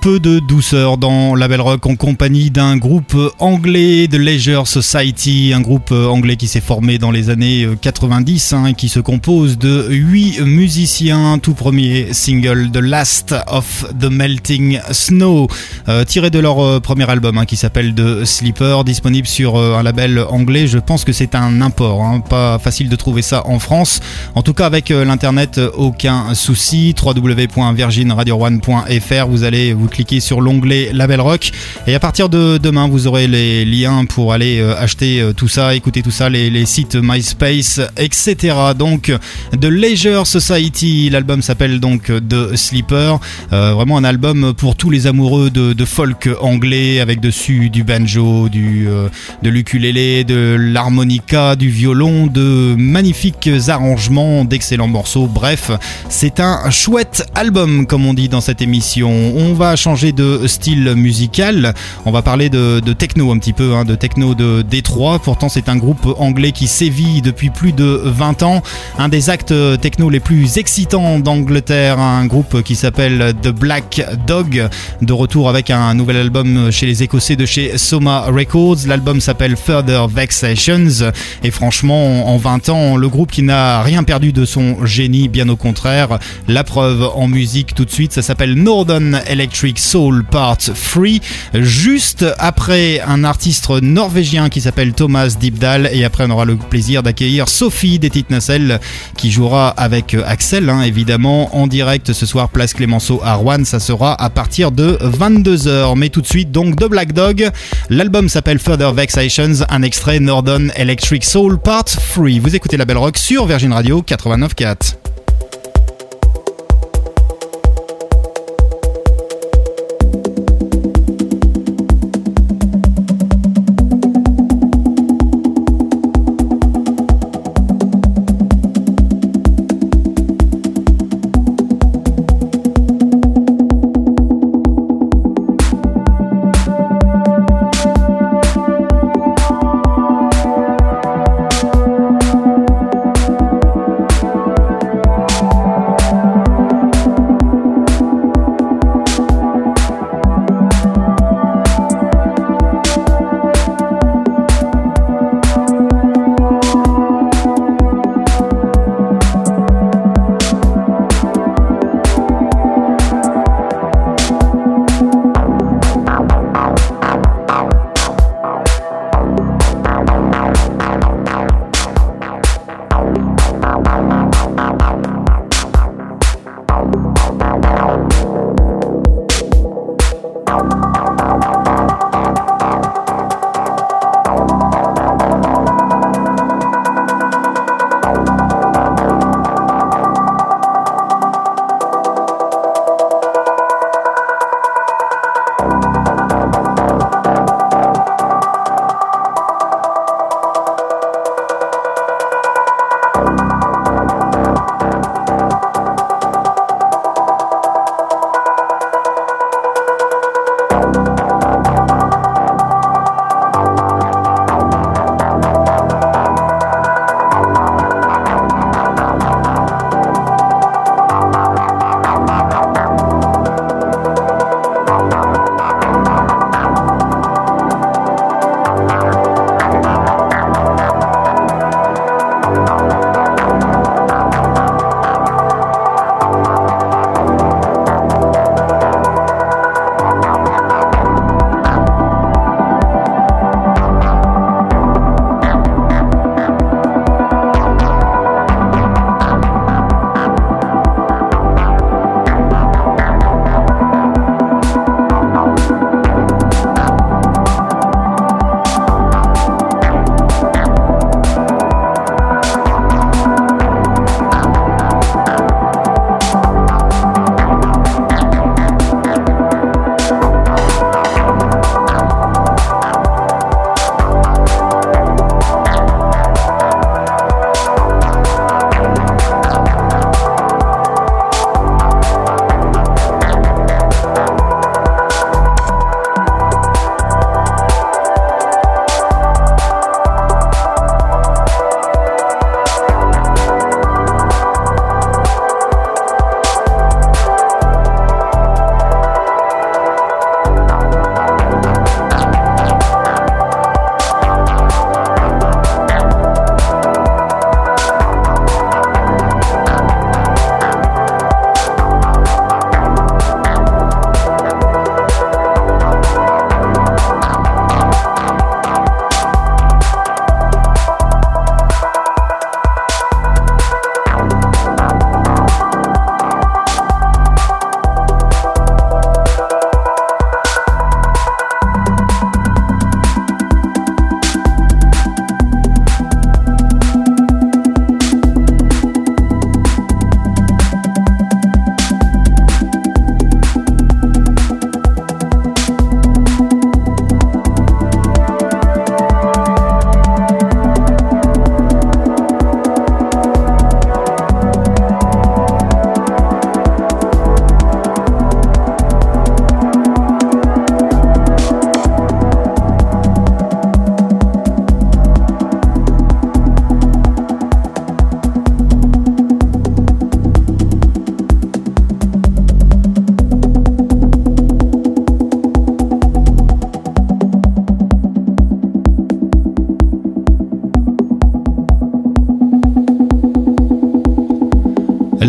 Peu de douceur dans la Belle Rock en compagnie d'un groupe anglais de Leisure Society, un groupe anglais qui s'est formé dans les années 90 hein, et qui se compose de 8 musiciens. Tout premier single The Last of the Melting Snow, euh, tiré de leur euh, premier album hein, qui s'appelle The Sleeper, disponible sur euh, un label anglais. Je pense que c'est un import, hein, pas facile de trouver ça en France. En tout cas, avec euh, l'internet, euh, aucun souci. www.virginradio1.fr, vous allez vous cliquer sur l'onglet Label Rock et à partir de demain, vous aurez les liens pour aller euh, acheter euh, tout ça, écouter tout ça, les, sites MySpace, etc. Donc, The Leisure Society, l'album s'appelle donc The Sleeper. Euh, vraiment un album pour tous les amoureux de, folk anglais avec dessus du banjo, du, euh, de l'ukulélé, de l'harmonica, du violon, de magnifiques arrangements, d'excellents morceaux. Bref, c'est un chouette album, comme on dit dans cette émission. On va changer de style musical. On va parler de, techno un petit peu, hein, de techno de Détroit. Pourtant, c'est un groupe anglais qui sévit depuis plus de 20 ans. Un des actes techno les plus excitants d'Angleterre. Un groupe qui s'appelle The Black Dog. De retour avec un nouvel album chez les Écossais de chez Soma Records. L'album s'appelle Further Vexations. Et franchement, en 20 ans, le groupe qui n'a rien perdu de son génie, bien au contraire. La preuve en musique tout de suite, ça s'appelle Northern Electric Soul Part 3. Juste après un artiste norvégien qui s'appelle Thomas Dibdal. Et après, on aura le plaisir d'accueillir Sophie des Nacelle qui jouera avec Axel, hein, évidemment, en direct ce soir, place Clémenceau à Rouen. Ça sera à partir de 22h. Mais tout de suite, donc, de Black Dog. L'album s'appelle Further Vexations, un extrait Northern Electric Soul Part 3. Vous écoutez la Belle Rock sur Virgin Radio 89.4.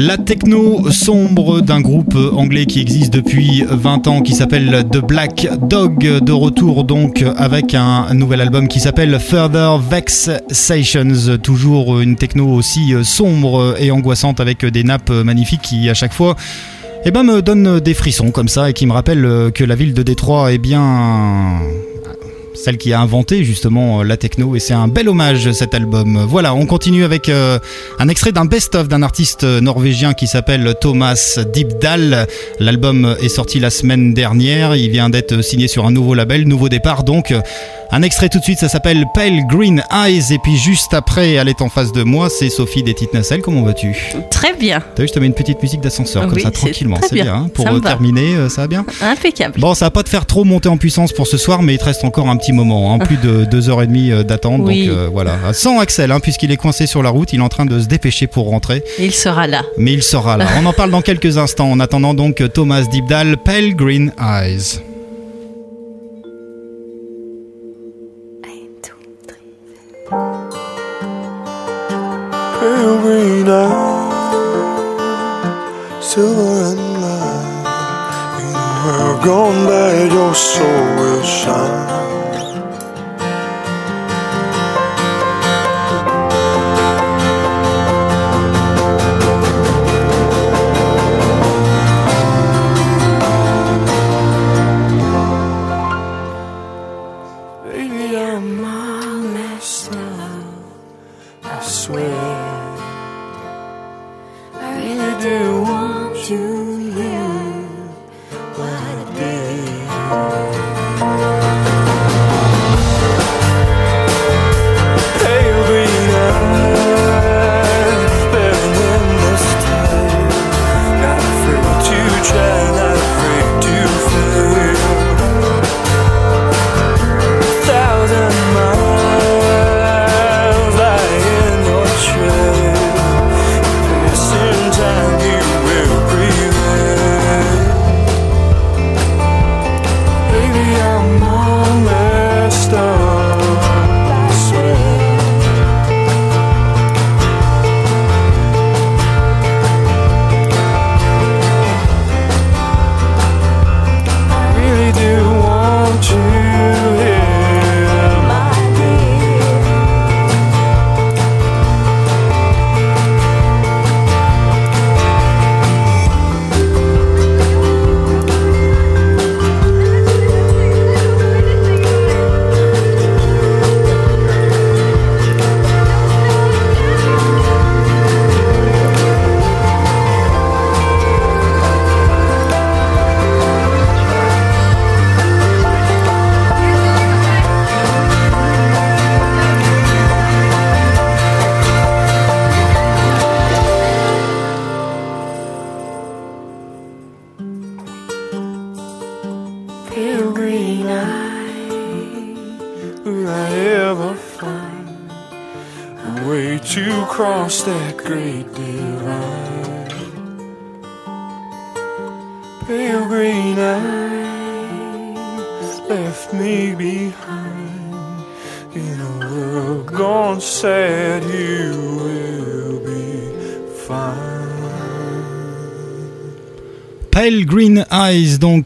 La techno sombre d'un groupe anglais qui existe depuis 20 ans qui s'appelle The Black Dog de retour donc avec un nouvel album qui s'appelle Further Vexations toujours une techno aussi sombre et angoissante avec des nappes magnifiques qui à chaque fois eh ben, me donnent des frissons comme ça et qui me rappellent que la ville de Détroit est bien celle qui a inventé justement euh, la techno et c'est un bel hommage cet album. Voilà, on continue avec euh, un extrait d'un best-of d'un artiste norvégien qui s'appelle Thomas Dibdal. L'album est sorti la semaine dernière, il vient d'être signé sur un nouveau label, nouveau départ donc. Un extrait tout de suite, ça s'appelle Pale Green Eyes et puis juste après, elle est en face de moi, c'est Sophie des Petites Nacelles. Comment vas-tu? Très bien. T'as vu, je te mets une petite musique d'ascenseur comme ça tranquillement, c'est bien. bien. hein. Pour Ça terminer, euh, ça va bien? Impeccable. Bon, ça va pas te faire trop monter en puissance pour ce soir, mais il te reste encore un petit moment, hein, plus de deux heures et demie euh, d'attente. Oui. Donc euh, voilà, sans Axel, hein, puisqu'il est coincé sur la route, il est en train de se dépêcher pour rentrer, Il sera là. mais il sera là. On en parle dans quelques instants. En attendant donc Thomas Dibdal, Pale Green Eyes. Silver and light. In world gone bad, your soul will shine.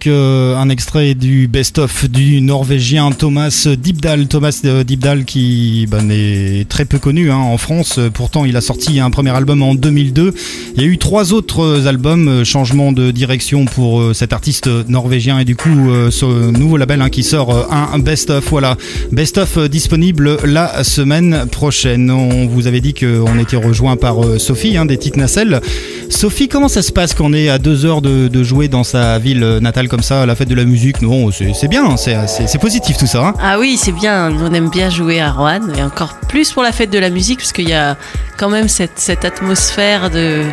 Donc extrait du best-of du Norvégien Thomas Dibdal. Thomas euh, Dibdal qui ben, est très peu connu hein, en France. Pourtant, il a sorti un premier album en 2002. Il y a eu trois autres albums, euh, changement de direction pour euh, cet artiste norvégien et du coup euh, ce nouveau label hein, qui sort euh, un best-of. Voilà, best-of euh, disponible la semaine prochaine. On vous avait dit qu'on était rejoint par euh, Sophie hein, des petites nacelles. Sophie, comment ça se passe quand on est à deux heures de jouer dans sa ville natale comme ça, à la fête de la musique Non, c'est bien, c'est positif tout ça. hein. Ah oui, c'est bien. On aime bien jouer à Rouen et encore plus pour la fête de la musique parce qu'il y a quand même cette, cette atmosphère de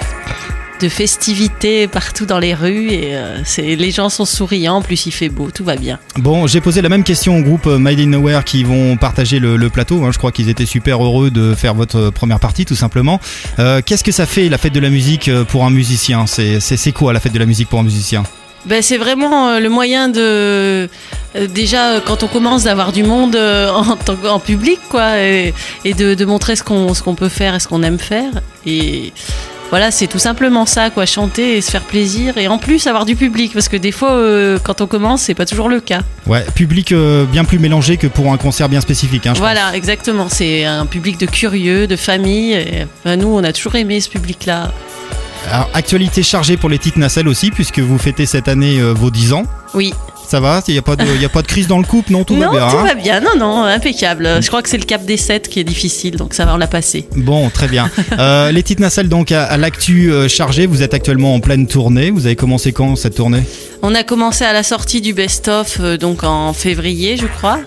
de festivités partout dans les rues et euh, c'est les gens sont souriants. En plus, il fait beau, tout va bien. Bon, j'ai posé la même question au groupe euh, Made in Nowhere qui vont partager le, le plateau. hein. Je crois qu'ils étaient super heureux de faire votre première partie, tout simplement. Euh, Qu'est-ce que ça fait la fête de la musique euh, pour un musicien? C'est quoi la fête de la musique pour un musicien? Ben, c'est vraiment euh, le moyen de euh, déjà euh, quand on commence d'avoir du monde [LAUGHS] en, public quoi et, et de, de montrer ce qu'on ce qu'on peut faire et ce qu'on aime faire et voilà, c'est tout simplement ça, quoi, chanter et se faire plaisir et en plus avoir du public parce que des fois, euh, quand on commence, c'est pas toujours le cas. Ouais, public euh, bien plus mélangé que pour un concert bien spécifique. Hein, je Voilà, exactement. C'est un public de curieux, de famille. Et, ben, nous, on a toujours aimé ce public-là. Alors, actualité chargée pour les titres nacelles aussi, puisque vous fêtez cette année euh, vos 10 ans. Oui. Ça va Il n'y a, pas de- y a pas de crise dans le couple, non Tout non, va bien. tout hein va bien. Non, non, impeccable. Je crois que c'est le cap des 7 qui est difficile, donc ça va, on l'a passé. Bon, très bien. Euh, [LAUGHS] les titres nacelles, donc à, à l'actu euh, chargée, vous êtes actuellement en pleine tournée. Vous avez commencé quand cette tournée? On a commencé à la sortie du best-of, euh, donc en février, je crois.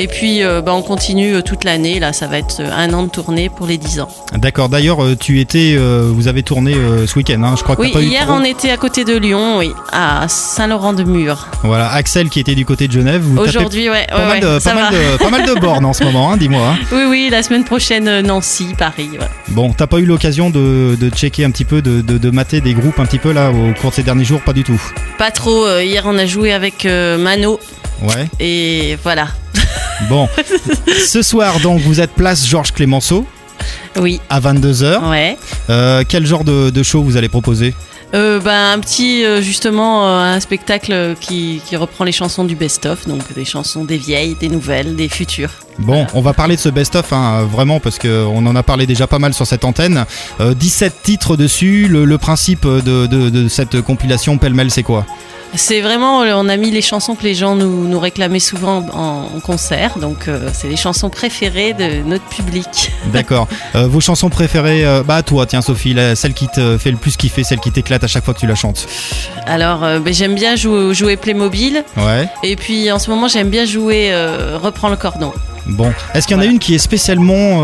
Et puis, euh, bah, on continue toute l'année. Là, ça va être un an de tournée pour les 10 ans. D'accord. D'ailleurs, tu étais, euh, vous avez tourné euh, ce week-end. hein. Je crois que Oui, eu hier, trop- on était à côté de Lyon, oui, à Saint-Laurent-de-Mur. Voilà, Axel qui était du côté de Genève. Aujourd'hui, ouais, Pas, ouais, mal, de, pas, mal de, pas mal de bornes en ce moment, hein, dis-moi. hein. Oui, oui, la semaine prochaine, euh, Nancy, Paris. ouais. Bon, t'as pas eu l'occasion de, de checker un petit peu, de, mater des groupes un petit peu là au cours de ces derniers jours Pas du tout? Pas trop. euh, hier, on a joué avec euh, Mano. Ouais. Et voilà. [LAUGHS] Bon, ce soir donc vous êtes place Georges Clémenceau. Oui. À 22h. Ouais. quel genre de, de show vous allez proposer? Euh, ben, un petit, euh, justement, euh, un spectacle qui, qui reprend les chansons du best-of, donc des chansons des vieilles, des nouvelles, des futures. Bon, on va parler de ce best-of, hein, vraiment, parce qu'on en a parlé déjà pas mal sur cette antenne. Euh, 17 titres dessus. Le, le principe de, de- de cette compilation pêle-mêle, c'est quoi? C'est vraiment, on a mis les chansons que les gens nous, nous réclamaient souvent en, en concert, donc euh, c'est les chansons préférées de notre public. [LAUGHS] D'accord. Euh, vos chansons préférées euh, Bah, toi, tiens, Sophie, la- celle qui te fait le plus kiffer, celle qui t'éclate à chaque fois que tu la chantes. Alors, ben, j'aime bien jouer, jouer Playmobil, Ouais. et puis en ce moment, j'aime bien jouer Reprends le cordon. Bon. Est-ce qu'il y en a une qui est spécialement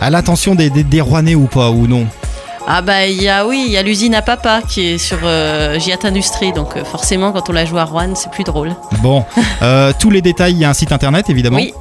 à l'attention des, des, des Rouennais ou pas, ou non? Ah bah il y a oui, il y a l'usine à papa qui est sur euh, Giat Industrie, donc euh, forcément quand on la joue à Rouen, c'est plus drôle. Bon. Euh, tous les détails, il y a un site internet, évidemment. Oui,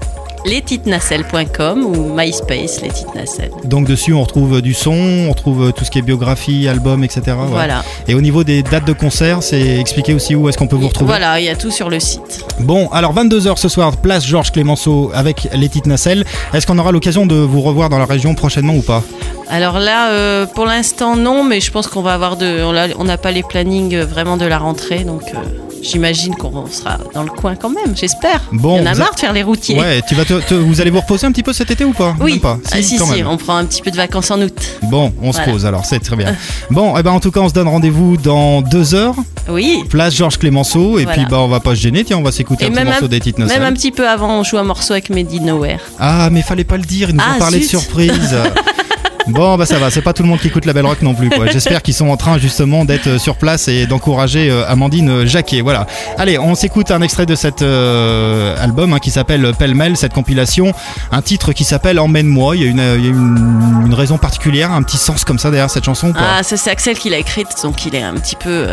lestitnacelles.com ou MySpace, les petites nacelles. Donc dessus on retrouve du son, on retrouve tout ce qui est biographie, album, etc. Voilà. Et au niveau des dates de concert, c'est expliqué aussi où est-ce qu'on peut vous retrouver. Voilà, il y a tout sur le site. Bon, alors 22h ce soir, place Georges Clémenceau avec les petites nacelles. Est-ce qu'on aura l'occasion de vous revoir dans la région prochainement ou pas? Alors là, euh, pour l'instant non, mais je pense qu'on va avoir de, on n'a pas les plannings euh, vraiment de la rentrée, donc euh, j'imagine qu'on sera dans le coin quand même, j'espère. Bon, il y en a marre a- de faire les routiers. Ouais, tu vas te- te- vous allez vous reposer un petit peu cet été ou pas? Oui, Même pas. Ah, si, quand si, même. on prend un petit peu de vacances en août. Bon, on se Voilà. pose alors, c'est très bien. [LAUGHS] Bon, et ben en tout cas, on se donne rendez-vous dans deux heures. Oui. Place Georges Clémenceau, et Voilà. puis bah on va pas se gêner, tiens, on va s'écouter un petit morceau un, des petites même un petit peu avant, on joue un morceau avec Mehdi Nowhere. Ah, mais fallait pas le dire, ils nous Ah, ont parlé de surprise. [LAUGHS] Bon, bah ça va, c'est pas tout le monde qui écoute la Belle Rock non plus. J'espère qu'ils sont en train justement d'être euh, sur place et d'encourager euh, Amandine euh, Jacquet. Voilà. Allez, on s'écoute un extrait de cet album hein, qui s'appelle Pêle-mêle, cette compilation. Un titre qui s'appelle Emmène-moi. Il y a, une, raison particulière, un petit sens comme ça derrière cette chanson Ah, c'est Axel qui l'a écrite, donc il est un petit peu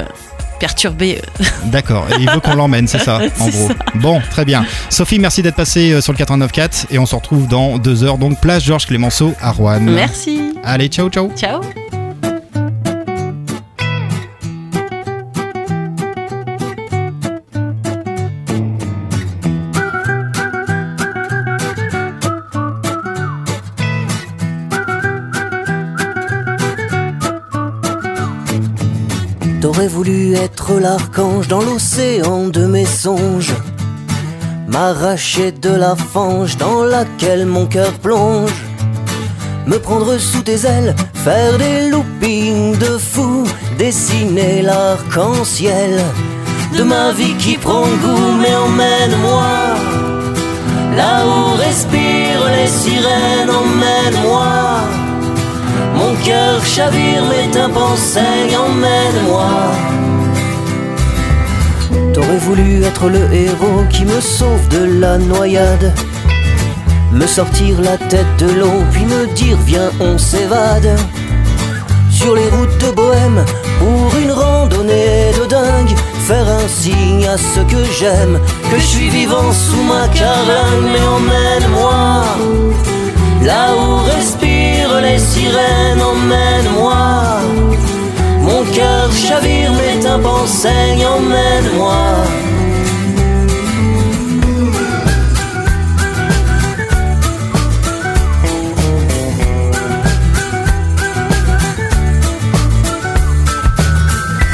perturbé. euh. [LAUGHS] D'accord, et il veut qu'on l'emmène, c'est ça, [LAUGHS] en gros. ça. Bon, très bien. Sophie, merci d'être passée euh, sur le 89.4 et on se retrouve dans deux heures, donc place Georges Clémenceau à Rouen. Merci. Allez, ciao, ciao. Ciao. T'aurais voulu être l'archange dans l'océan de mes songes, m'arracher de la fange dans laquelle mon cœur plonge, me prendre sous tes ailes, faire des loopings de fou, dessiner l'arc-en-ciel de ma vie qui prend goût, mais emmène-moi là où respirent les sirènes, emmène-moi. Cœur chavire, mes tympans saignent, emmène-moi. T'aurais voulu être le héros qui me sauve de la noyade. Me sortir la tête de l'eau, puis me dire viens on s'évade. Sur les routes de Bohème, pour une randonnée de dingue. Faire un signe à ce que j'aime, que je suis vivant sous ma caringue, mais emmène-moi. Là où respirent les sirènes, emmène-moi. Mon cœur chavire, mes tympans saignent, emmène-moi.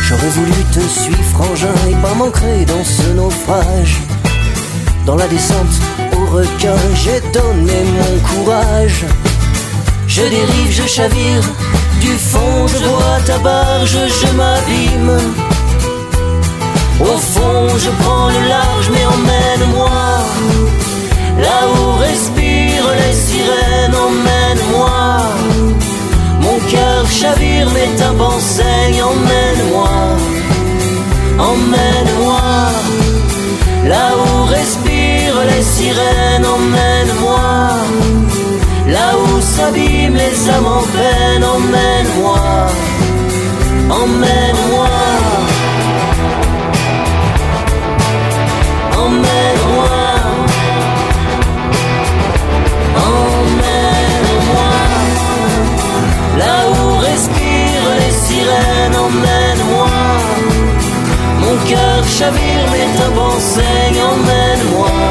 J'aurais voulu te suivre, frangin, et pas m'ancrer dans ce naufrage. Dans la descente au requin, j'ai donné mon courage. Je dérive, je chavire, du fond je vois ta barge, je m'abîme. Au fond, je prends le large, mais emmène-moi. Là où respirent les sirènes, emmène-moi. Mon cœur chavire, mais ta pensée, emmène-moi. Emmène-moi. Là où respirent les sirènes, emmène-moi. Là où s'abîment en peine, emmène-moi. Emmène-moi. Emmène-moi. Emmène-moi. Là où respirent les sirènes, emmène-moi. Mon cœur chavire, ta pensée, emmène-moi. Emmène-moi.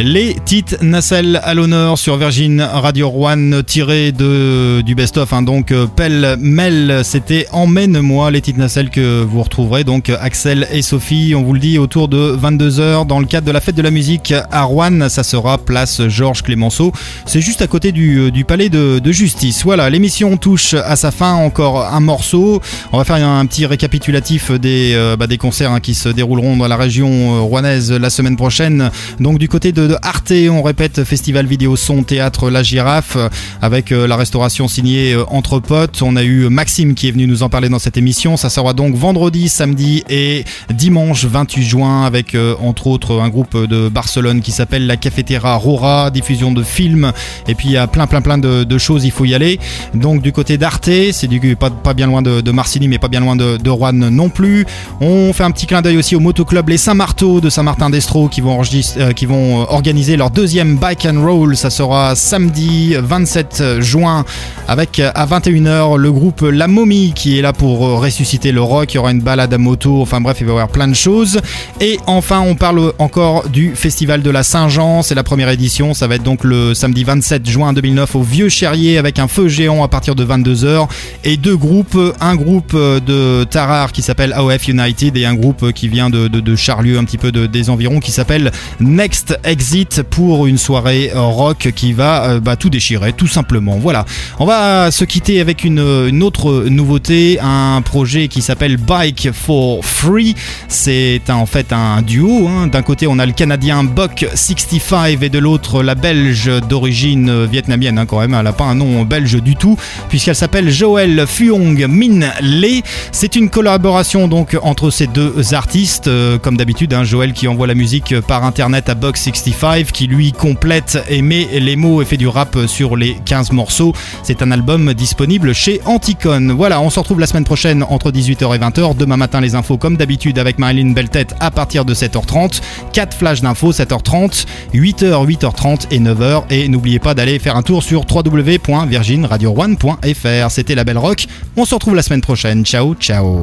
Les titres Nacelle à l'honneur sur Virgin Radio One tiré de du best-of hein, donc euh, pelle mêle. C'était emmène-moi les titres Nacelle que vous retrouverez. Donc Axel et Sophie on vous le dit autour de 22h dans le cadre de la fête de la musique à Rouen. Ça sera place Georges Clémenceau c'est juste à côté du, euh, palais de, justice. Voilà l'émission touche à sa fin. Encore un morceau. On va faire un, petit récapitulatif des, euh, bah, des concerts hein, qui se dérouleront dans la région rouennaise la semaine prochaine. Donc du côté de, Arte. On répète festival vidéo son théâtre La Girafe euh, avec euh, la restauration signée euh, Entre Potes. On a eu Maxime qui est venu nous en parler dans cette émission. Ça sera donc vendredi samedi et dimanche 28 juin avec entre autres un groupe de Barcelone qui s'appelle la Cafetera Rora diffusion de films. Et puis il y a plein plein plein de, choses il faut y aller. Donc du côté d'Arte c'est pas, bien loin de, de mais pas bien loin de, de Rouen non plus. On fait un petit clin d'œil aussi au motoclub Les Saint-Marteau de Saint-Martin d'Estro qui vont, enregistrer- qui vont organiser leur deuxième bike and roll. Ça sera samedi 27 juin avec à 21h le groupe La Momie qui est là pour euh, ressusciter le rock. Il y aura une balade à moto. Enfin bref il va y avoir plein de choses. Et enfin on parle encore du festival de la Saint-Jean. C'est la première édition. Ça va être donc le samedi 27 juin 2009 au Vieux Cherrier avec un feu géant à partir de 22h et deux groupes. Un groupe euh, de Tarare qui s'appelle AOF United et un groupe qui vient de, de, Charlieu un petit peu de- des environs qui s'appelle Next Exit pour une soirée euh, rock qui va euh, bah, tout déchirer, tout simplement. Voilà. On va se quitter avec une, autre nouveauté, un projet qui s'appelle Bike for Free. C'est en fait un duo. Hein. D'un côté, on a le Canadien Buck65 et de l'autre, la Belge d'origine vietnamienne, hein, quand même. Elle n'a pas un nom belge du tout, puisqu'elle s'appelle Joël Fuong Min Le. C'est une collaboration donc entre ces deux artistes. Euh, comme d'habitude, hein, Joël qui envoie la musique par internet à Buck65 qui lui complète et met les mots et fait du rap sur les 15 morceaux. C'est un album disponible chez Anticon. Voilà, on se retrouve la semaine prochaine entre 18h et 20h. Demain matin, les infos comme d'habitude avec Marilyn Beltête à partir de 7h30. 4 flashs d'infos 7h30, 8h, 8h30 et 9h. Et n'oubliez pas d'aller faire un tour sur www.virginradio1.fr. C'était la Belle Rock. On se retrouve la semaine prochaine. Ciao, ciao.